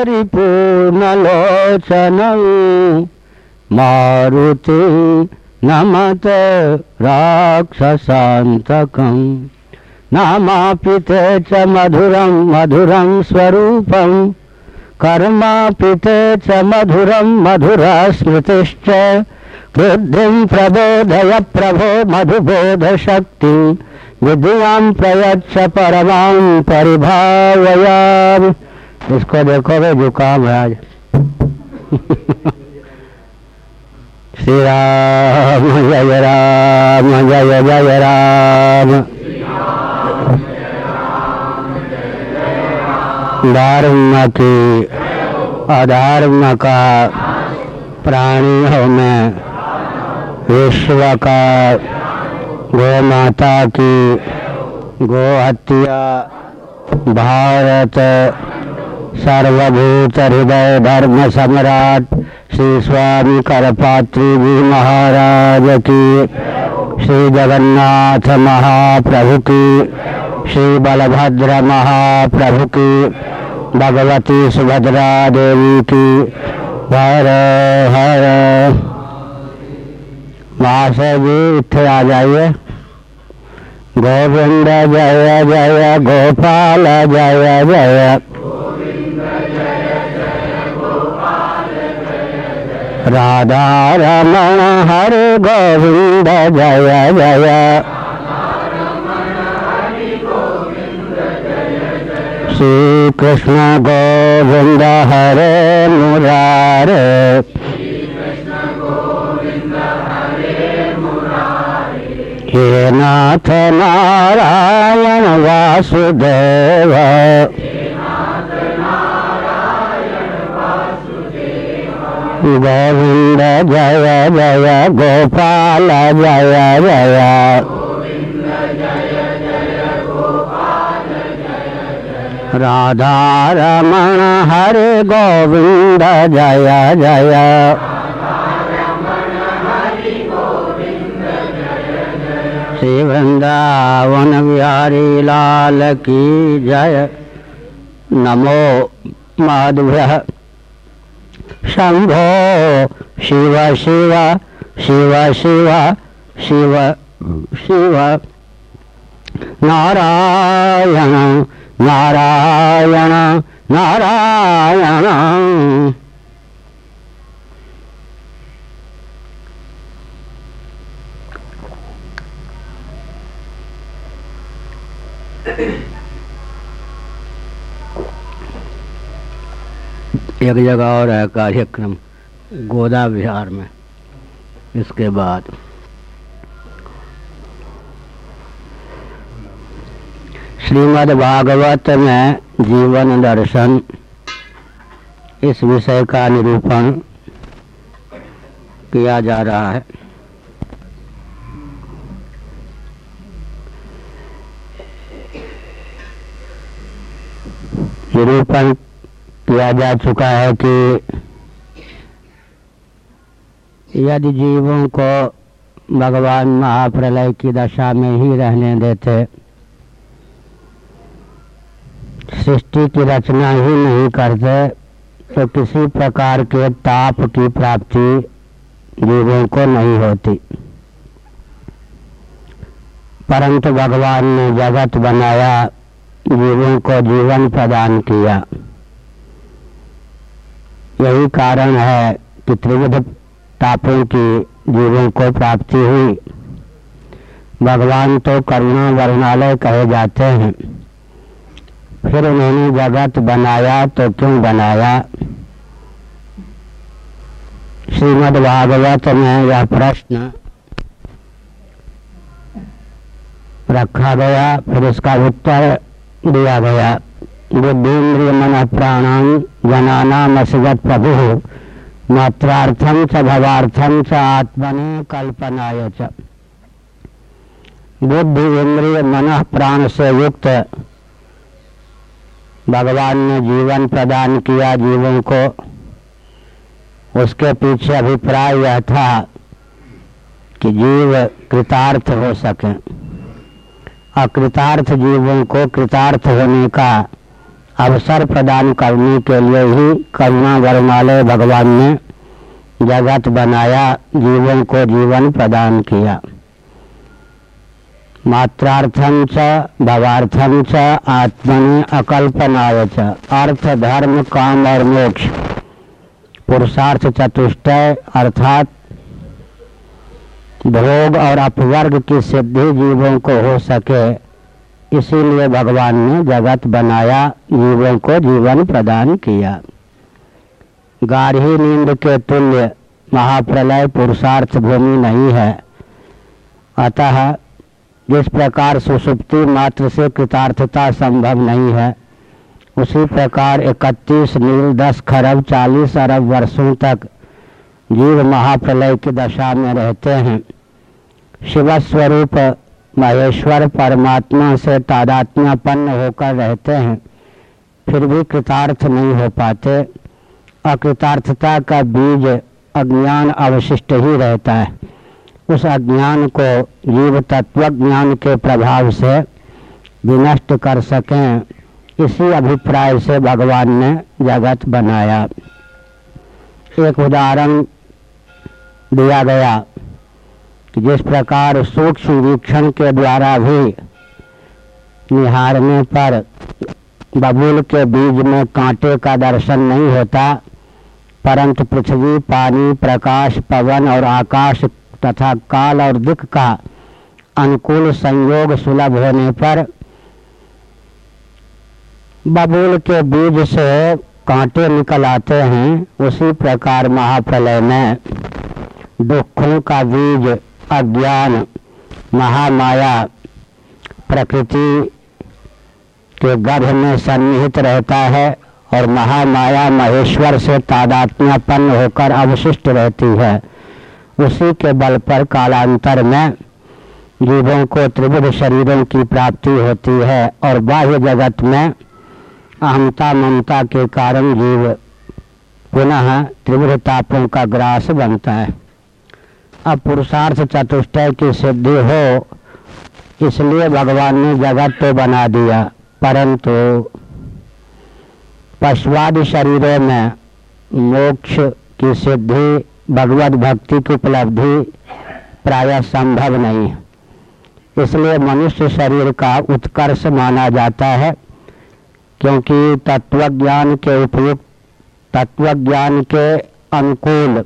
परिपूर्णलोचनं मारुति नमत राक्षसान्तकम्। नामापिते च मधुरं मधुरं स्वरूपं कर्मापिते च मधुरं मधुरा स्मृतिश्च बुद्धिं प्रबोधय प्रभो मधुबोधशक्ति विद्यां प्रयच्छ परमां परिभावयामि इसको देखो वे जुकाम है आज। श्री राम, जय राम, जय जय राम। धर्म की अधर्म का प्राणियों में विश्व का गो माता की गो हत्या भारत सर्वभूत हृदय धर्म सम्राट श्री स्वामी करपात्री जी महाराज की। श्री जगन्नाथ महाप्रभु की। श्री बलभद्र महाप्रभु की। भगवती सुभद्रा देवी की। हर हर। महाशय जी इतने आ जाइए। गोविंद जय जय, गोपाल जय जय। राधा रमण हरे गोविंद, जय जय। श्री कृष्ण गोविंद हरे मुरारे। हे नाथ नारायण वासुदेव। गोविंद, जय जय, गोपाल, जय जय। राधा रमण हरे गोविंद, जय जय। श्री वृंदावन बिहारी लाल की जय। नमो माधव्य शंभो। शिव शिव शिव शिव शिव शिव। नारायण नारायण नारायण। एक जगह और है कार्यक्रम गोदा विहार में। इसके बाद श्रीमद् भागवत में जीवन दर्शन, इस विषय का निरूपण किया जा रहा है। निरूपण किया जा चुका है कि यदि जीवों को भगवान महाप्रलय की दशा में ही रहने देते, सृष्टि की रचना ही नहीं करते तो किसी प्रकार के ताप की प्राप्ति जीवों को नहीं होती। परंतु भगवान ने जगत बनाया, जीवों को जीवन प्रदान किया। यही कारण है कि त्रिविध तापों की जीवों को प्राप्ति हुई। भगवान तो करुणा वर्णालय कहे जाते हैं। फिर उन्होंने जगत बनाया तो क्यों बनाया? श्रीमद् भागवत में यह प्रश्न रखा गया, फिर इसका उत्तर दिया गया। बुद्धिन्द्रिय मन प्राणां जनानाम मसगत प्रभु मात्रार्थम च भवार्थम च आत्मने कल्पनाय च। बुद्धि इंद्रिय मन प्राण से युक्त। भगवान ने जीवन प्रदान किया जीवों को। उसके पीछे अभिप्राय यह था कि जीव कृतार्थ हो सके। अकृतार्थ जीवों को कृतार्थ होने का अवसर प्रदान करने के लिए ही करुणा वर्णालय भगवान ने जगत बनाया, जीवन को जीवन प्रदान किया। मात्रार्थम च भवार्थम च, आत्मनि अकल्पनाय च। अर्थ, धर्म, काम और मोक्ष। पुरुषार्थ चतुष्टय अर्थात भोग और अपवर्ग की सिद्धि जीवों को हो सके। इसीलिए भगवान ने जगत बनाया, जीवों को जीवन प्रदान किया। गाढ़ी नींद के तुल्य महाप्रलय पुरुषार्थ भूमि नहीं है। अतः जिस प्रकार सुसुप्ति मात्र से कृतार्थता संभव नहीं है, उसी प्रकार इकतीस नील दस खरब चालीस अरब वर्षों तक जीव महाप्रलय की दशा में रहते हैं। शिव स्वरूप महेश्वर परमात्मा से तादात्म्यपन्न होकर रहते हैं, फिर भी कृतार्थ नहीं हो पाते। अकृतार्थता का बीज अज्ञान अवशिष्ट ही रहता है। उस अज्ञान को जीव तत्व ज्ञान के प्रभाव से विनष्ट कर सकें, इसी अभिप्राय से भगवान ने जगत बनाया। एक उदाहरण दिया गया। जिस प्रकार सूक्ष्म वीक्षण के द्वारा भी निहारने पर बबूल के बीज में कांटे का दर्शन नहीं होता, परंतु पृथ्वी, पानी, प्रकाश, पवन और आकाश तथा काल और दुख का अनुकूल संयोग सुलभ होने पर बबूल के बीज से कांटे निकल आते हैं, उसी प्रकार महाप्रलय में दुखों का बीज अज्ञान महामाया, प्रकृति के गर्भ में सन्निहित रहता है और महामाया महेश्वर से तादात्म्यपन्न होकर अवशिष्ट रहती है। उसी के बल पर कालांतर में जीवों को त्रिविध शरीरों की प्राप्ति होती है और बाह्य जगत में अहमता ममता के कारण जीव पुनः त्रिविध तापों का ग्रास बनता है। अब पुरुषार्थ चतुष्टय की सिद्धि हो, इसलिए भगवान ने जगत तो बना दिया, परंतु पशुवादी शरीरों में मोक्ष की सिद्धि, भगवत भक्ति की उपलब्धि प्राय संभव नहीं है। इसलिए मनुष्य शरीर का उत्कर्ष माना जाता है, क्योंकि तत्वज्ञान के उपयुक्त, तत्वज्ञान के अनुकूल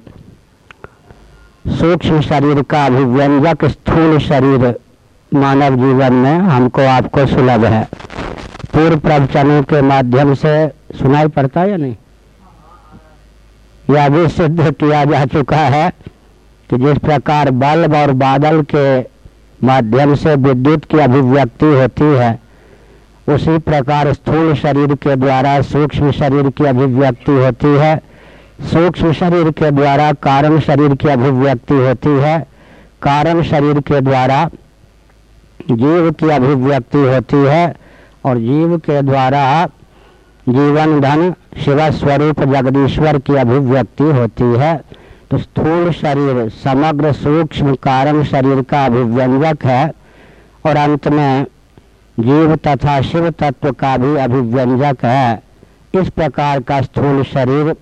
सूक्ष्म शरीर का अभिव्यंजक स्थूल शरीर मानव जीवन में हमको आपको सुलभ है। पूर्व प्रवचनों के माध्यम से सुनाई पड़ता है या नहीं? यह भी सिद्ध किया जा चुका है कि जिस प्रकार बल्ब और बादल के माध्यम से विद्युत की अभिव्यक्ति होती है, उसी प्रकार स्थूल शरीर के द्वारा सूक्ष्म शरीर की अभिव्यक्ति होती है। सूक्ष्म शरीर के द्वारा कारण शरीर की अभिव्यक्ति होती है। कारण शरीर के द्वारा जीव की अभिव्यक्ति होती है और जीव के द्वारा जीवन धन, शिव स्वरूप, जगदीश्वर की अभिव्यक्ति होती है। तो स्थूल शरीर, समग्र सूक्ष्म कारण शरीर का अभिव्यंजक है और अंत में जीव तथा शिव तत्व का भी अभिव्यंजक है। इस प्रकार का स्थूल शरीर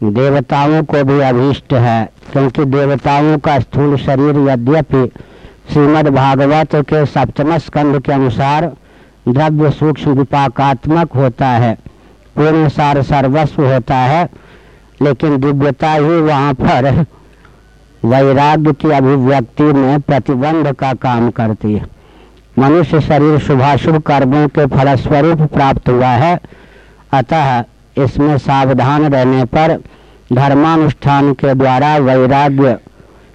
देवताओं को भी अभीष्ट है, क्योंकि देवताओं का स्थूल शरीर यद्यपि श्रीमद् भागवत के सप्तम स्कंध के अनुसार द्रव्य सूक्ष्म विपाकात्मक होता है पूर्ण सार सर्वस्व होता है, लेकिन दिव्यता ही वहाँ पर वैराग्य की अभिव्यक्ति में प्रतिबंध का काम करती है। मनुष्य शरीर शुभाशुभ कर्मों के फलस्वरूप प्राप्त हुआ है, अतः इसमें सावधान रहने पर धर्मानुष्ठान के द्वारा वैराग्य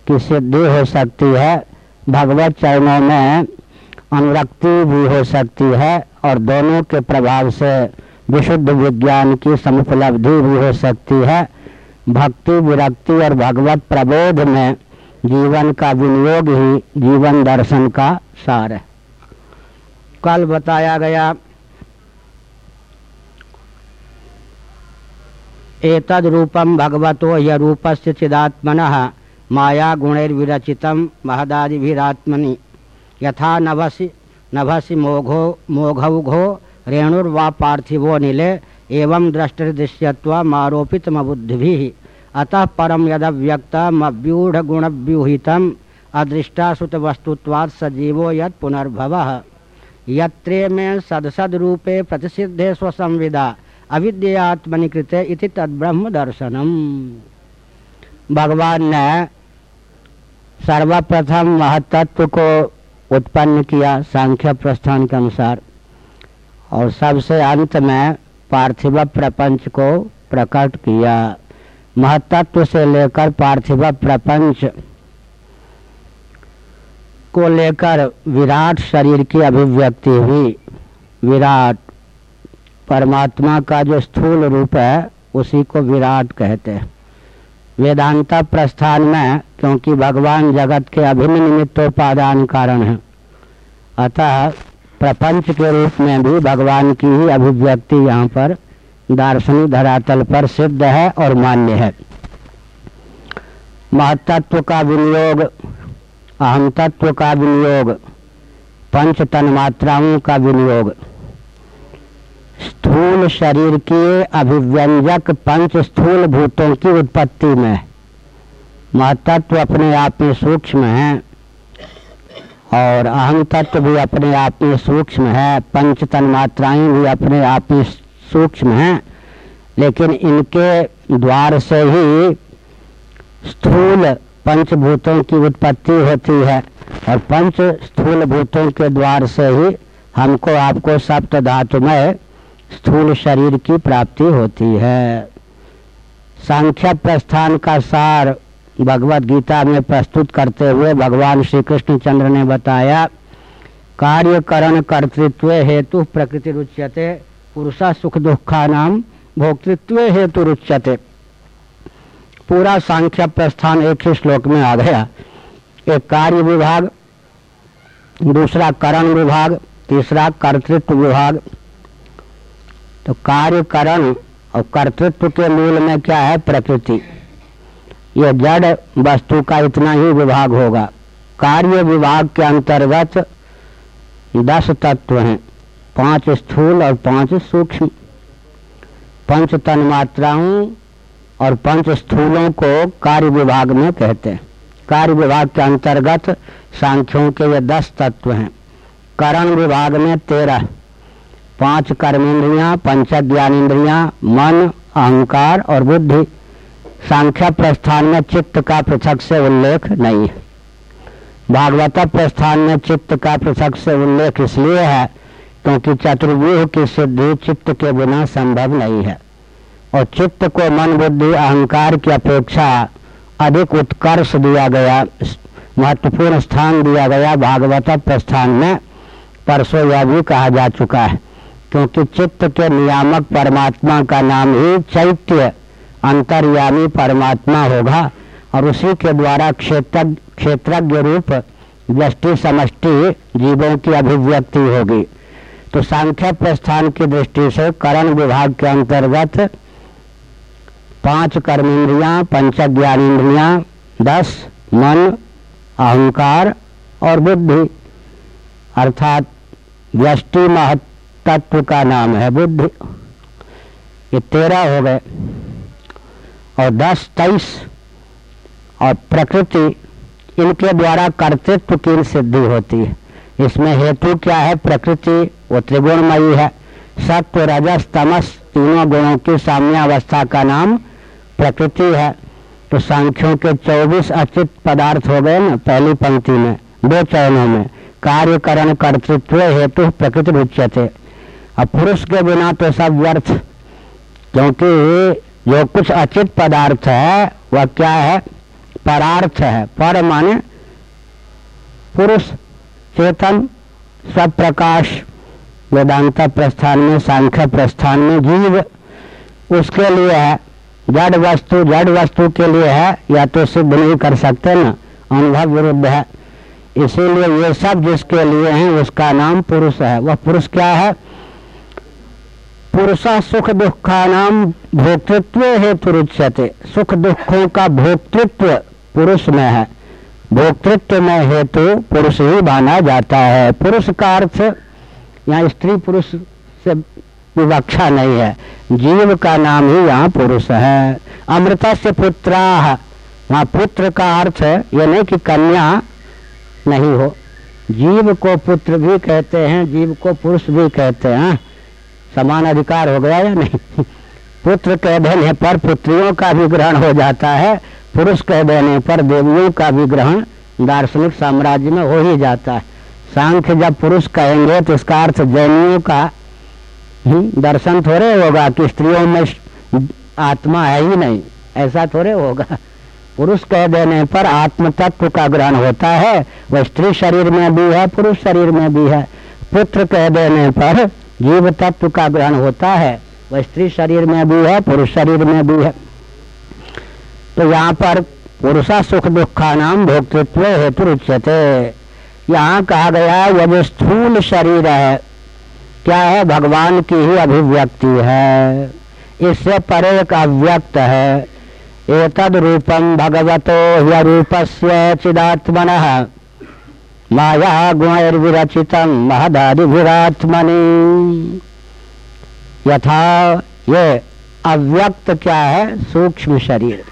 की सिद्धि हो सकती है। भगवत चरणों में अनुरक्ति भी हो सकती है और दोनों के प्रभाव से विशुद्ध विज्ञान की समुपलब्धि भी हो सकती है। भक्ति, विरक्ति और भगवत प्रबोध में जीवन का विनियोग ही जीवन दर्शन का सार है। कल बताया गया एतद रूपम भगवतो य रूपस्य चिदात्मन माया गुणैर्विरचितम महदादिभिरात्मनि। यथा नभसि नभसि मोघो मोघौघो रेणुर्वा पार्थिवो नीले एवं दृष्टिदृश्यत्व बुद्धि अतः परम यदव्यक्तमव्यूढ़ गुणव्यूहितम अदृष्टासुत वस्तुत्वात् सजीवो यद पुनर्भव। यत्रे में सदसद रूपे प्रतिषिद्धे स्वसंविदा अविद्यात्मनि कृते इति तद्ब्रह्म दर्शनम भगवान ने सर्वप्रथम महतत्व को उत्पन्न किया सांख्य प्रस्थान के अनुसार, और सबसे अंत में पार्थिव प्रपंच को प्रकट किया। महतत्व से लेकर पार्थिव प्रपंच को लेकर विराट शरीर की अभिव्यक्ति हुई। विराट परमात्मा का जो स्थूल रूप है, उसी को विराट कहते हैं। वेदांता प्रस्थान में, क्योंकि भगवान जगत के अभिन्न निमित्तोपादान कारण है, अतः प्रपंच के रूप में भी भगवान की ही अभिव्यक्ति यहाँ पर दार्शनिक धरातल पर सिद्ध है और मान्य है। महतत्व का विनियोग अहम तत्व का विनियोग पंच तन मात्राओं का विनियोग स्थूल शरीर के अभिव्यंजक पंच स्थूल भूतों की उत्पत्ति में। महतत्व अपने आप में सूक्ष्म है और अहम तत्व भी अपने आप में सूक्ष्म है। पंच तन मात्राएँ भी अपने आप में सूक्ष्म हैं, लेकिन इनके द्वार से ही स्थूल पंचभूतों की उत्पत्ति होती है और पंच स्थूल भूतों के द्वार से ही हमको आपको सप्त धातुमय स्थूल शरीर की प्राप्ति होती है। सांख्य प्रस्थान का सार भगवत गीता में प्रस्तुत करते हुए भगवान श्री कृष्ण चंद्र ने बताया, कार्य करण कर्तृत्व हेतु प्रकृति रुच्यते, पुरुषा सुख दुखा नाम भोक्तृत्व हेतु रुच्यते। पूरा सांख्य प्रस्थान एक ही श्लोक में आ गया। एक कार्य विभाग, दूसरा करण विभाग, तीसरा कर्तृत्व विभाग तो कार्य करण और कर्तृत्व के मूल में क्या है? प्रकृति। ये जड़ वस्तु का इतना ही विभाग होगा। कार्य विभाग के अंतर्गत दस तत्व हैं। पाँच स्थूल और पाँच सूक्ष्म। पंच तन मात्राओं और पंच स्थूलों को कार्य विभाग में कहते हैं। कार्य विभाग के अंतर्गत सांख्यों के ये दस तत्व हैं। करण विभाग में तेरह। पाँच कर्मेंद्रियाँ पंच ज्ञानेन्द्रियाँ मन, अहंकार और बुद्धि, सांख्य प्रस्थान में चित्त का पृथक से उल्लेख नहीं है। भागवत प्रस्थान में चित्त का पृथक से उल्लेख इसलिए है क्योंकि चतुर्व्यूह की सिद्धि चित्त के बिना संभव नहीं है। और चित्त को मन, बुद्धि, अहंकार की अपेक्षा अधिक उत्कर्ष दिया गया, महत्वपूर्ण स्थान दिया गया भागवत प्रस्थान में, परसों यह भी कहा जा चुका है। क्योंकि चित्त के नियामक परमात्मा का नाम ही चैत्य अंतर्यामी परमात्मा होगा और उसी के द्वारा क्षेत्र क्षेत्रज्ञ रूप दृष्टि समष्टि जीवों की अभिव्यक्ति होगी। तो सांख्य प्रस्थान की दृष्टि से करण विभाग के अंतर्गत पाँच कर्मेंद्रियाँ पंच ज्ञानेन्द्रियाँ दस मन, अहंकार और बुद्धि अर्थात व्यष्टि महत्व का नाम है बुद्धि। ये तेरह हो गए। और दस, तेईस और प्रकृति, इनके द्वारा कर्तृत्व की सिद्धि होती है। इसमें हेतु क्या है? प्रकृति, वो त्रिगुणमयी है। सत्व, रजस, तमस, तीनों गुणों की साम्यावस्था का नाम प्रकृति है। तो सांख्यों के 24 अचित पदार्थ हो गए ना, पहली पंक्ति में, दो चरणों में। कार्यकरण कर्तृत्व हेतु प्रकृति उच्चते अब पुरुष के बिना तो सब व्यर्थ, क्योंकि जो कुछ अचित पदार्थ है, वह क्या है? परार्थ है। पर माने पुरुष, चेतन, सब प्रकाश, वेदांत प्रस्थान में, सांख्य प्रस्थान में जीव, उसके लिए है। जड़ वस्तु जड़ वस्तु के लिए है, या तो सिद्ध नहीं कर सकते ना। अनुभव विरुद्ध है। इसीलिए ये सब जिसके लिए हैं, उसका नाम पुरुष है। वह पुरुष क्या है? पुरुष सुख दुखा नाम भोक्तृत्व हेतु रुच्यते। सुख दुखों का भोक्तृत्व पुरुष में है भोक्तृत्व में हेतु पुरुष ही माना जाता है। पुरुष का अर्थ यहाँ स्त्री पुरुष से विवक्षा नहीं है। जीव का नाम ही यहाँ पुरुष है। अमृता से पुत्रा, वहाँ पुत्र का अर्थ ये नहीं कि कन्या नहीं हो। जीव को पुत्र भी कहते हैं, जीव को पुरुष भी कहते हैं। समान अधिकार हो गया या नहीं? पुत्र कह देने पर पुत्रियों का भी ग्रहण हो जाता है, पुरुष कह देने पर देवियों का भी ग्रहण दार्शनिक साम्राज्य में हो ही जाता है। सांख्य जब पुरुष कहेंगे तो इसका अर्थ जैनियों का ही दर्शन थोड़े होगा कि स्त्रियों में आत्मा है ही नहीं। ऐसा थोड़े होगा। पुरुष कह देने पर आत्म तत्व का ग्रहण होता है, वह स्त्री शरीर में भी है, पुरुष शरीर में भी है। पुत्र कह देने पर जीव तत्व का ग्रहण होता है, वह स्त्री शरीर में भी है, पुरुष शरीर में भी है। तो यहाँ पर पुरुषा सुख दुखा नाम भोक्तृत्व हेतु उच्यते यहाँ कहा गया यदि स्थूल शरीर है, क्या है? भगवान की ही अभिव्यक्ति है। इससे परे एक अव्यक्त है। एतद रूपम भगवतो ह्यरूपस्य चिदात्मनः। माया गुणैर्विरचितम महदादिभिरात्मनि। यथा ये अव्यक्त क्या है? सूक्ष्म शरीर।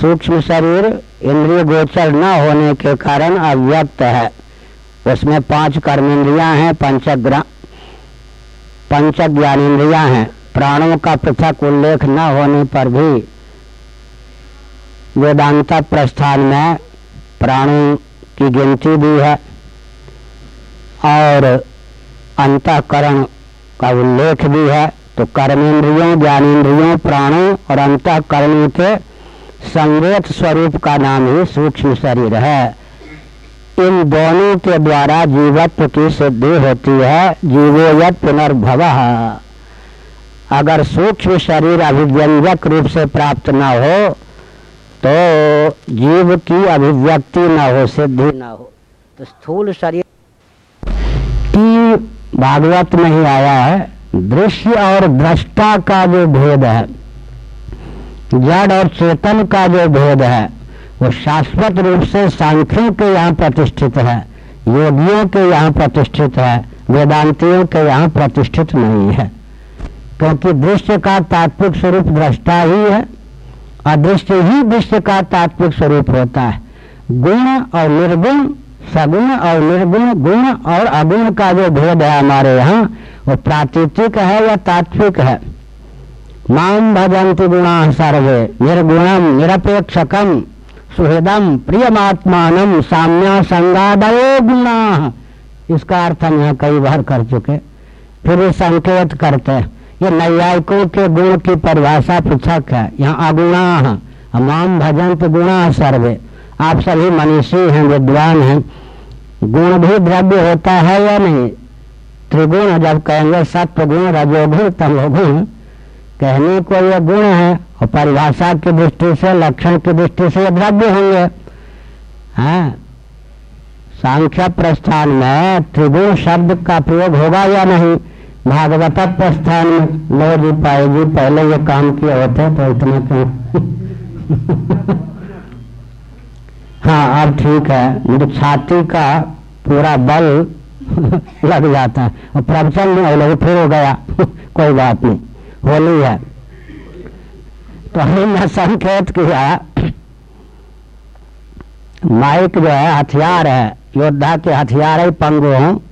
सूक्ष्म शरीर इंद्रिय गोचर न होने के कारण अव्यक्त है। उसमें पाँच कर्मेंद्रियाँ हैं, पंचग्रा पंच ज्ञानेन्द्रियाँ हैं। प्राणों का पृथक उल्लेख न होने पर भी वेदांत प्रस्थान में प्राणों की गिनती भी है और अंतकरण का उल्लेख भी है। तो कर्मेंद्रियों ज्ञानेन्द्रियों प्राणों और अंतकरणों के संवेद स्वरूप का नाम ही सूक्ष्म शरीर है। इन दोनों के द्वारा जीवत्व की सिद्धि होती है। जीवोयत पुनर्भव अगर सूक्ष्म शरीर अभिव्यंजक रूप से प्राप्त न हो तो जीव की अभिव्यक्ति न हो, सिद्धि न हो। तो स्थूल शरीर की भागवत में ही आया है, दृश्य और दृष्टा का जो भेद है, जड़ और चेतन का जो भेद है, वो शाश्वत रूप से सांख्यों के यहाँ प्रतिष्ठित है, योगियों के यहाँ प्रतिष्ठित है, वेदांतियों के यहाँ प्रतिष्ठित नहीं है। क्योंकि दृश्य का तात्विक स्वरूप दृष्टा ही है अदृश्य ही दृश्य का तात्विक स्वरूप होता है। गुण और निर्गुण, सगुण और निर्गुण, गुण और अगुण का जो भेद है हमारे यहाँ, वो प्राकृतिक है या तात्विक है? माम भजंत गुणा सर्वे निर्गुणम निरपेक्षकम सुहृदम प्रियमात्मान, साम्या संगादयो गुणा। इसका अर्थ हम यहाँ कई बार कर चुके फिर संकेत करते हैं। ये नैयायिकों के गुण की परिभाषा पृथक है। यहाँ अगुणा माम भजंत गुणा सर्वे। आप सभी मनीषी हैं, विद्वान हैं। गुण भी द्रव्य होता है या नहीं? त्रिगुण जब कहेंगे सत्व गुण रजोगुण, तमोगुण, कहने को ये गुण है। और परिभाषा की दृष्टि से, लक्षण की दृष्टि से ये द्रव्य होंगे। हाँ? सांख्य प्रस्थान में त्रिगुण शब्द का प्रयोग होगा या नहीं? भागवत प्रस्थान में लो जी पाए जी, पहले ये काम किए होते तो इतना क्यों? हाँ अब ठीक है। मुझे छाती का पूरा बल लग जाता है। और प्रवचन में लोग फिर हो गया। कोई बात नहीं। होली है। तो हमने संकेत किया, माइक जो है, हथियार है। योद्धा के हथियार ही पंगु हो।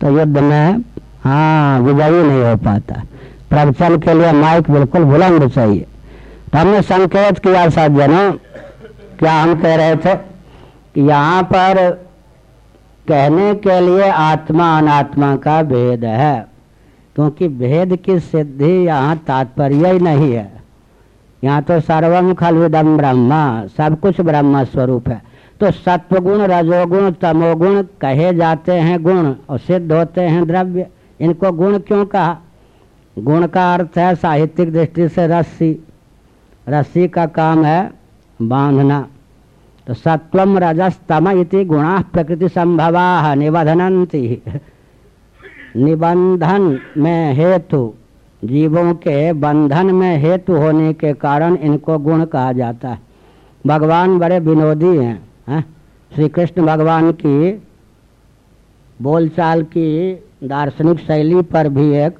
तो युद्ध में हाँ विजयी नहीं हो पाता। प्रवचन के लिए माइक बिल्कुल बुलंद चाहिए। तो हमने संकेत किया सज्जनों क्या हम कह रहे थे कि यहाँ पर कहने के लिए आत्मा अनात्मा का भेद है, क्योंकि भेद की सिद्धि यहाँ तात्पर्य ही नहीं है। यहाँ तो सर्वम खलविदम ब्रह्मा, सब कुछ ब्रह्म स्वरूप है। तो सत्वगुण, रजोगुण, तमोगुण कहे जाते हैं गुण और सिद्ध होते हैं द्रव्य। इनको गुण क्यों कहा? गुण का अर्थ है साहित्यिक दृष्टि से रस्सी। रस्सी का काम है बांधना। तो सत्वम रजस्तम इति गुणा प्रकृति संभवा निबधनती निबंधन में हेतु, जीवों के बंधन में हेतु होने के कारण इनको गुण कहा जाता है। भगवान बड़े विनोदी हैं, है? श्री कृष्ण भगवान की बोलचाल की दार्शनिक शैली पर भी एक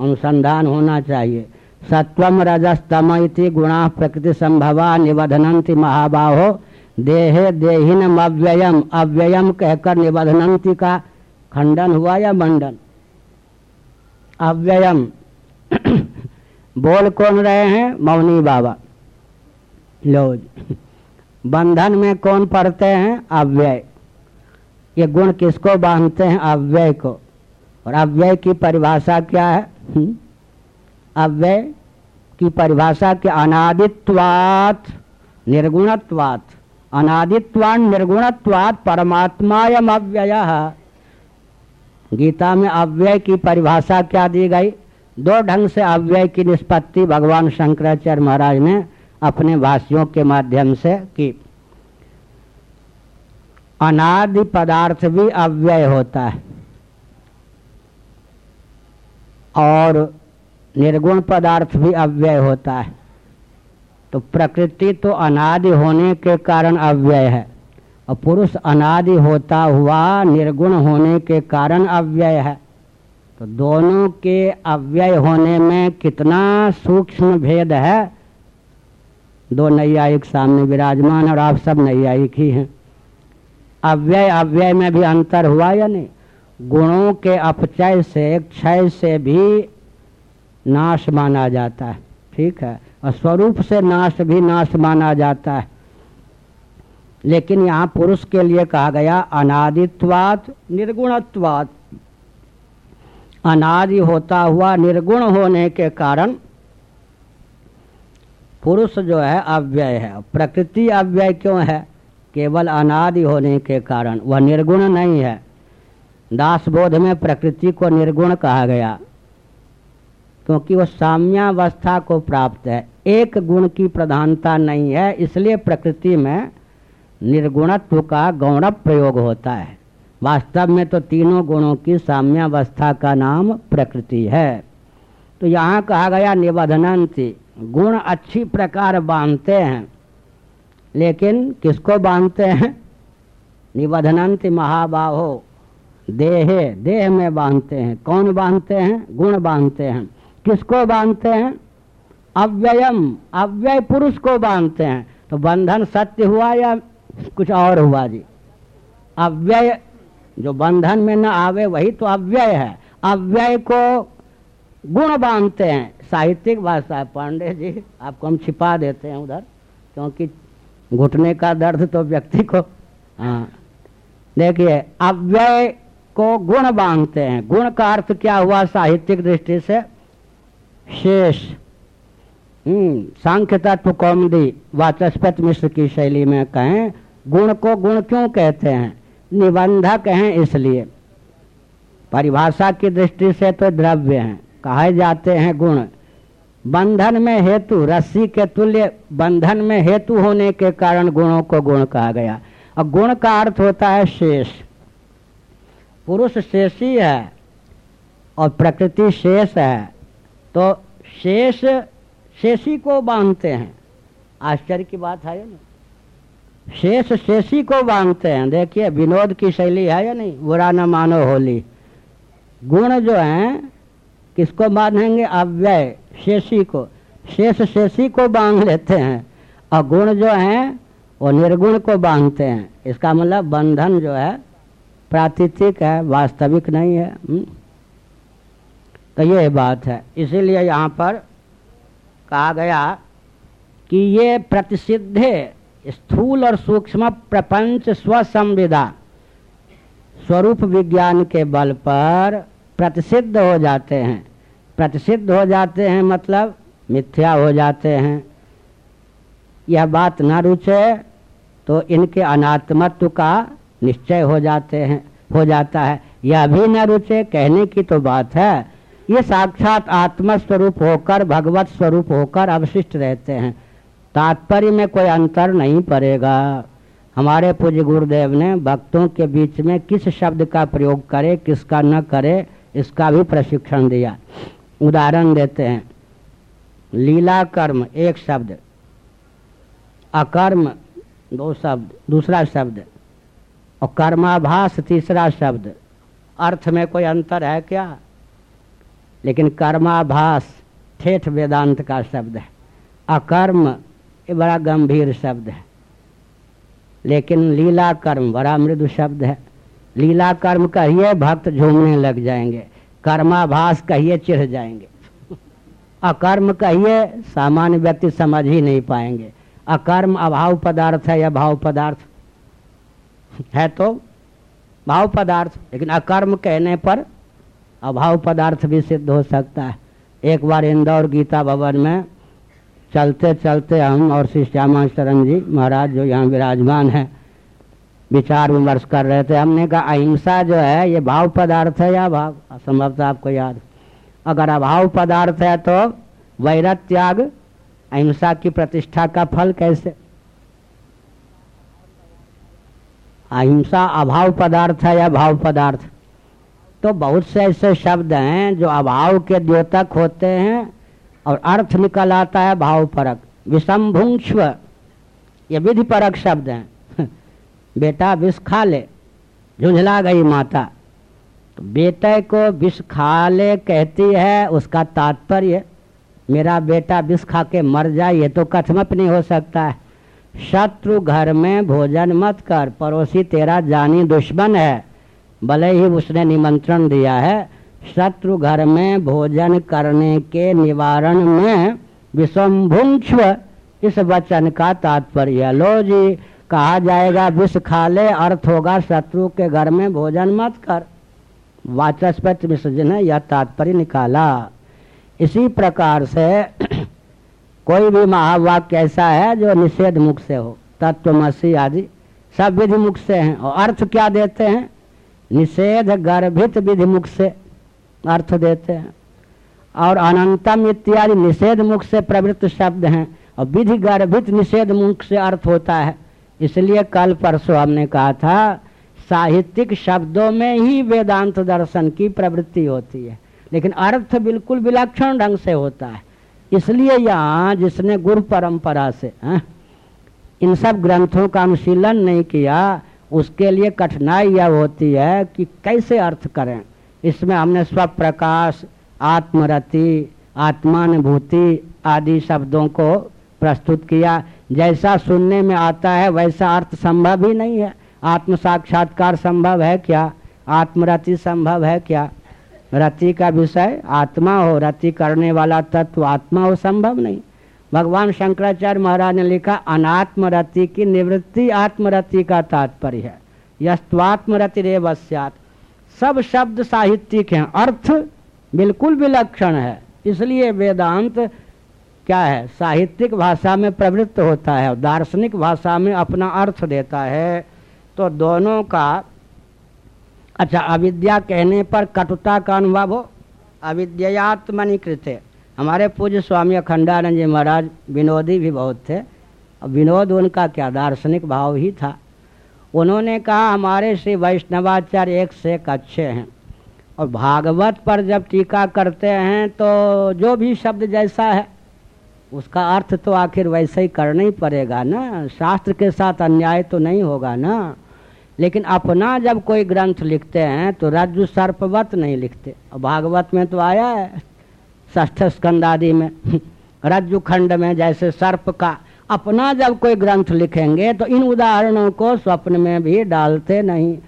अनुसंधान होना चाहिए। सत्वम रजस्तम इति गुणा प्रकृति संभवा निबधनंति महाबाहो। देहे देहिन अव्ययम अव्ययम कहकर निबधनंति का खंडन हुआ या मंडन? अव्ययम। बोल कौन रहे हैं? मौनी बाबा। लो बंधन में कौन पढ़ते हैं? अव्यय। ये गुण किसको बांधते हैं? अव्यय को। और अव्यय की परिभाषा क्या है? हम्म? अव्यय की परिभाषा के अनादित्वात, निर्गुणत्वात। अनादित्वान, निर्गुणत्वात परमात्मायम अव्यय गीता में अव्यय की परिभाषा क्या दी गई? दो ढंग से अव्यय की निष्पत्ति भगवान शंकराचार्य महाराज ने अपने भाषियों के माध्यम से की। अनादि पदार्थ भी अव्यय होता है। और निर्गुण पदार्थ भी अव्यय होता है। तो प्रकृति तो अनादि होने के कारण अव्यय है और पुरुष अनादि होता हुआ निर्गुण होने के कारण अव्यय है। तो दोनों के अव्यय होने में कितना सूक्ष्म भेद है, दो नैयायिक सामने विराजमान और आप सब नैयायिक ही हैं। अव्यय अव्यय में भी अंतर हुआ या नहीं? गुणों के अपचय से, क्षय से भी नाश माना जाता है। ठीक है? और स्वरूप से नाश भी नाश माना जाता है। लेकिन यहाँ पुरुष के लिए कहा गया, अनादित्वात, निर्गुणत्वात। अनादि होता हुआ निर्गुण होने के कारण पुरुष जो है अव्यय है। प्रकृति अव्यय क्यों है? केवल अनादि होने के कारण। वह निर्गुण नहीं है। दास बोध में प्रकृति को निर्गुण कहा गया, क्योंकि वो साम्यावस्था को प्राप्त है। एक गुण की प्रधानता नहीं है, इसलिए प्रकृति में निर्गुणत्व का गौण प्रयोग होता है। वास्तव में तो तीनों गुणों की साम्यावस्था का नाम प्रकृति है। तो यहाँ कहा गया निबधनंती, गुण अच्छी प्रकार बांधते हैं। लेकिन किसको बांधते हैं? निबधनंत महाबाहो देहे, देह में बांधते हैं। कौन बांधते हैं? गुण बांधते हैं। किसको बांधते हैं? अव्ययम, अव्यय पुरुष को बांधते हैं। तो बंधन सत्य हुआ या कुछ और हुआ जी? अव्यय, जो बंधन में न आवे वही तो अव्यय है। अव्यय को गुण बांधते हैं। साहित्यिक भाषा पांडे जी, आपको हम छिपा देते हैं उधर, क्योंकि घुटने का दर्द तो व्यक्ति को। हाँ। देखिए, अव्यय को गुण बांधते हैं। गुण का अर्थ क्या हुआ साहित्यिक दृष्टि से? शेष। हम्म, सांख्य तत्व कौमदी वाचस्पत मिश्र की शैली में कहें गुण को गुण क्यों कहते हैं? निबंधक हैं इसलिए। परिभाषा की दृष्टि से तो द्रव्य हैं कहे जाते हैं गुण। बंधन में हेतु रस्सी के तुल्य बंधन में हेतु होने के कारण गुणों को गुण कहा गया। और गुण का अर्थ होता है शेष। पुरुष शेषी है और प्रकृति शेष है तो शेष, शेषी को बांधते हैं। आश्चर्य की बात है ना शेष, शेषी को बांधते हैं। देखिए, विनोद की शैली है या नहीं? बुरा न मानो होली। गुण जो हैं, किसको बांधेंगे? अव्यय, शेषी को। शेष, शेषी को बाँध लेते हैं। और गुण जो हैं, वो निर्गुण को बांधते हैं। इसका मतलब बंधन जो है प्रातिथिक है, वास्तविक नहीं है हम्म। तो ये बात है। इसीलिए यहाँ पर कहा गया कि ये प्रतिषिद्ध स्थूल और सूक्ष्म प्रपंच स्वसंविदा स्वरूप विज्ञान के बल पर प्रतिषिद्ध हो जाते हैं। प्रतिषिद्ध हो जाते हैं मतलब मिथ्या हो जाते हैं। यह बात न रुचे तो इनके अनात्मत्व का निश्चय हो जाते हैं, हो जाता है। यह भी न रुचे, कहने की तो बात है। ये साक्षात आत्म स्वरूप होकर, भगवत स्वरूप होकर अवशिष्ट रहते हैं। तात्पर्य में कोई अंतर नहीं पड़ेगा। हमारे पूज्य गुरुदेव ने भक्तों के बीच में किस शब्द का प्रयोग करे, किसका न करे, इसका भी प्रशिक्षण दिया। उदाहरण देते हैं। लीला कर्म एक शब्द। अकर्म, दो शब्द। दूसरा शब्द। और कर्माभास तीसरा शब्द। अर्थ में कोई अंतर है क्या? लेकिन कर्माभास ठेठ वेदांत का शब्द है। अकर्म ये बड़ा गंभीर शब्द है। लेकिन लीला कर्म बड़ा मृदु शब्द है। लीला कर्म कहिए भक्त झूमने लग जाएँगे। कर्माभास कहिए चिढ़ जाएँगे। अकर्म कहिए सामान्य व्यक्ति समझ ही नहीं पाएँगे। अकर्म अभाव पदार्थ है या भाव पदार्थ? है तो भाव पदार्थ, लेकिन अकर्म कहने पर अभाव पदार्थ भी सिद्ध हो सकता है। एक बार इंदौर गीता भवन में चलते चलते हम और श्री श्यामा शरण जी महाराज जो यहाँ विराजमान है, विचार विमर्श कर रहे थे। हमने कहा, अहिंसा जो है, ये भाव पदार्थ है या भाव संभवतः आपको याद अगर अभाव पदार्थ है तो वैरत त्याग अहिंसा की प्रतिष्ठा का फल कैसे? अहिंसा अभाव पदार्थ है या भाव पदार्थ? तो बहुत से ऐसे शब्द हैं जो अभाव के द्योतक होते हैं और अर्थ निकल आता है भाव परक। विषमभुंक्ष्व ये विधि परक शब्द हैं। बेटा विष खा ले, झुंझला गई माता। तो बेटे को विष खा ले कहती है, उसका तात्पर्य, मेरा बेटा विष खा के मर जाए, ये तो कथमप नहीं हो सकता है। शत्रु घर में भोजन मत कर, पड़ोसी तेरा जानी दुश्मन है। भले ही उसने निमंत्रण दिया है, शत्रु घर में भोजन करने के निवारण में विषमभुंक्ष्व इस वचन का तात्पर्य, लो जी, कहा जाएगा, विष खा ले, अर्थ होगा शत्रु के घर में भोजन मत कर। वाचस्पत विसर्जन है, यह तात्पर्य निकाला। इसी प्रकार से कोई भी महावाक्य ऐसा है जो निषेध मुख से हो, तत्वमसी आदि, सब विधि मुख से हैं। और अर्थ क्या देते हैं? निषेध गर्भित विधि मुख से अर्थ देते हैं। और अनंतम इत्यादि निषेध मुख से प्रवृत्त शब्द हैं। और विधि गर्भित निषेध मुख से अर्थ होता है। इसलिए कल परसों हमने कहा था, साहित्यिक शब्दों में ही वेदांत दर्शन की प्रवृत्ति होती है। लेकिन अर्थ बिल्कुल विलक्षण ढंग से होता है। इसलिए यहाँ जिसने गुरु परंपरा से, है? इन सब ग्रंथों का अनुशीलन नहीं किया, उसके लिए कठिनाई यह होती है कि कैसे अर्थ करें। इसमें हमने स्वप्रकाश, आत्मरति, आत्मानुभूति आदि शब्दों को प्रस्तुत किया। जैसा सुनने में आता है, वैसा अर्थ संभव ही नहीं है। आत्म साक्षात्कार संभव है क्या? आत्मरति संभव है क्या? रति का विषय आत्मा हो, रति करने वाला तत्व आत्मा हो, संभव नहीं। भगवान शंकराचार्य महाराज ने लिखा, अनात्म रति की निवृत्ति आत्मरति का तात्पर्य है। यस्वात्मरति रेवस्यात सब शब्द साहित्यिक हैं, अर्थ बिल्कुल विलक्षण है। इसलिए वेदांत क्या है? साहित्यिक भाषा में प्रवृत्त होता है दार्शनिक भाषा में अपना अर्थ देता है। तो दोनों का अच्छा अविद्या कहने पर कटुता का अनुभव हो? अविद्यात्मनि कृत। हमारे पूज्य स्वामी अखंडानंद जी महाराज विनोदी भी बहुत थे। विनोद उनका क्या दार्शनिक भाव ही था। उन्होंने कहा, हमारे श्री वैष्णवाचार्य एक से एक अच्छे हैं और भागवत पर जब टीका करते हैं तो जो भी शब्द जैसा है, उसका अर्थ तो आखिर वैसे ही करना ही पड़ेगा ना। शास्त्र के साथ अन्याय तो नहीं होगा ना। लेकिन अपना जब कोई ग्रंथ लिखते हैं तो रज्जु सर्पवत नहीं लिखते। भागवत में तो आया है ष्ठ स्कंद आदि में। रज्जु खंड में जैसे सर्प का अपना जब कोई ग्रंथ लिखेंगे तो इन उदाहरणों को स्वप्न में भी डालते नहीं।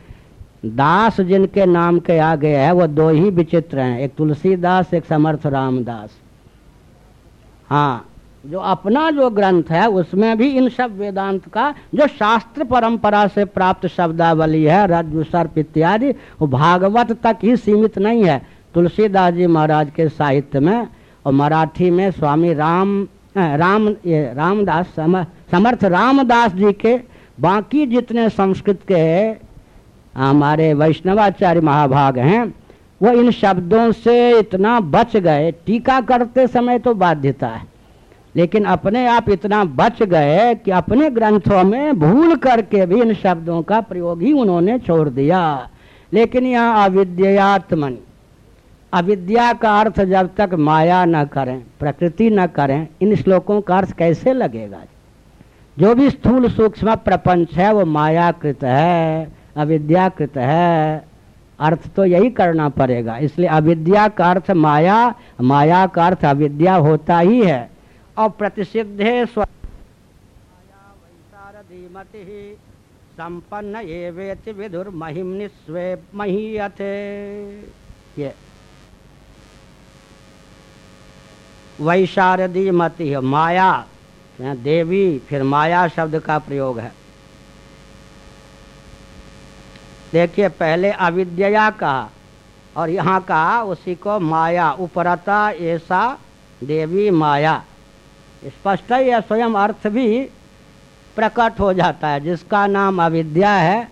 दास जिनके नाम के आगे है, वो दो ही विचित्र हैं। एक तुलसीदास, एक समर्थ रामदास। हाँ जो अपना जो ग्रंथ है उसमें भी इन सब वेदांत का जो शास्त्र परंपरा से प्राप्त शब्दावली है रज्जु सर्प इत्यादि वो भागवत तक ही सीमित नहीं है। तुलसीदास जी महाराज के साहित्य में और मराठी में स्वामी राम राम ये रामदास सम, समर्थ रामदास जी के बाकी जितने संस्कृत के हमारे वैष्णवाचार्य महाभाग हैं वो इन शब्दों से इतना बच गए। टीका करते समय तो बाध्यता है। लेकिन अपने आप इतना बच गए कि अपने ग्रंथों में भूल करके भी इन शब्दों का प्रयोग ही उन्होंने छोड़ दिया। लेकिन यहाँ अविद्यात्मन, अविद्या का अर्थ जब तक माया न करें, प्रकृति न करें, इन श्लोकों का अर्थ कैसे लगेगा? जो भी स्थूल सूक्ष्म प्रपंच है, वो मायाकृत है, अविद्याकृत है। अर्थ तो यही करना पड़ेगा। इसलिए अविद्या का अर्थ माया माया का अर्थ अविद्या होता ही है। और प्रतिषिद्धे स्व संपन्न ये वेति विधुर महिमनि स्वे महीयते। ये। वैशारदी मति है माया देवी, फिर माया शब्द का प्रयोग है। देखिए, पहले अविद्या कहा और यहाँ कहा उसी को माया, उपरता, ऐसा, देवी, माया। स्पष्ट है स्वयं अर्थ भी प्रकट हो जाता है। जिसका नाम अविद्या है,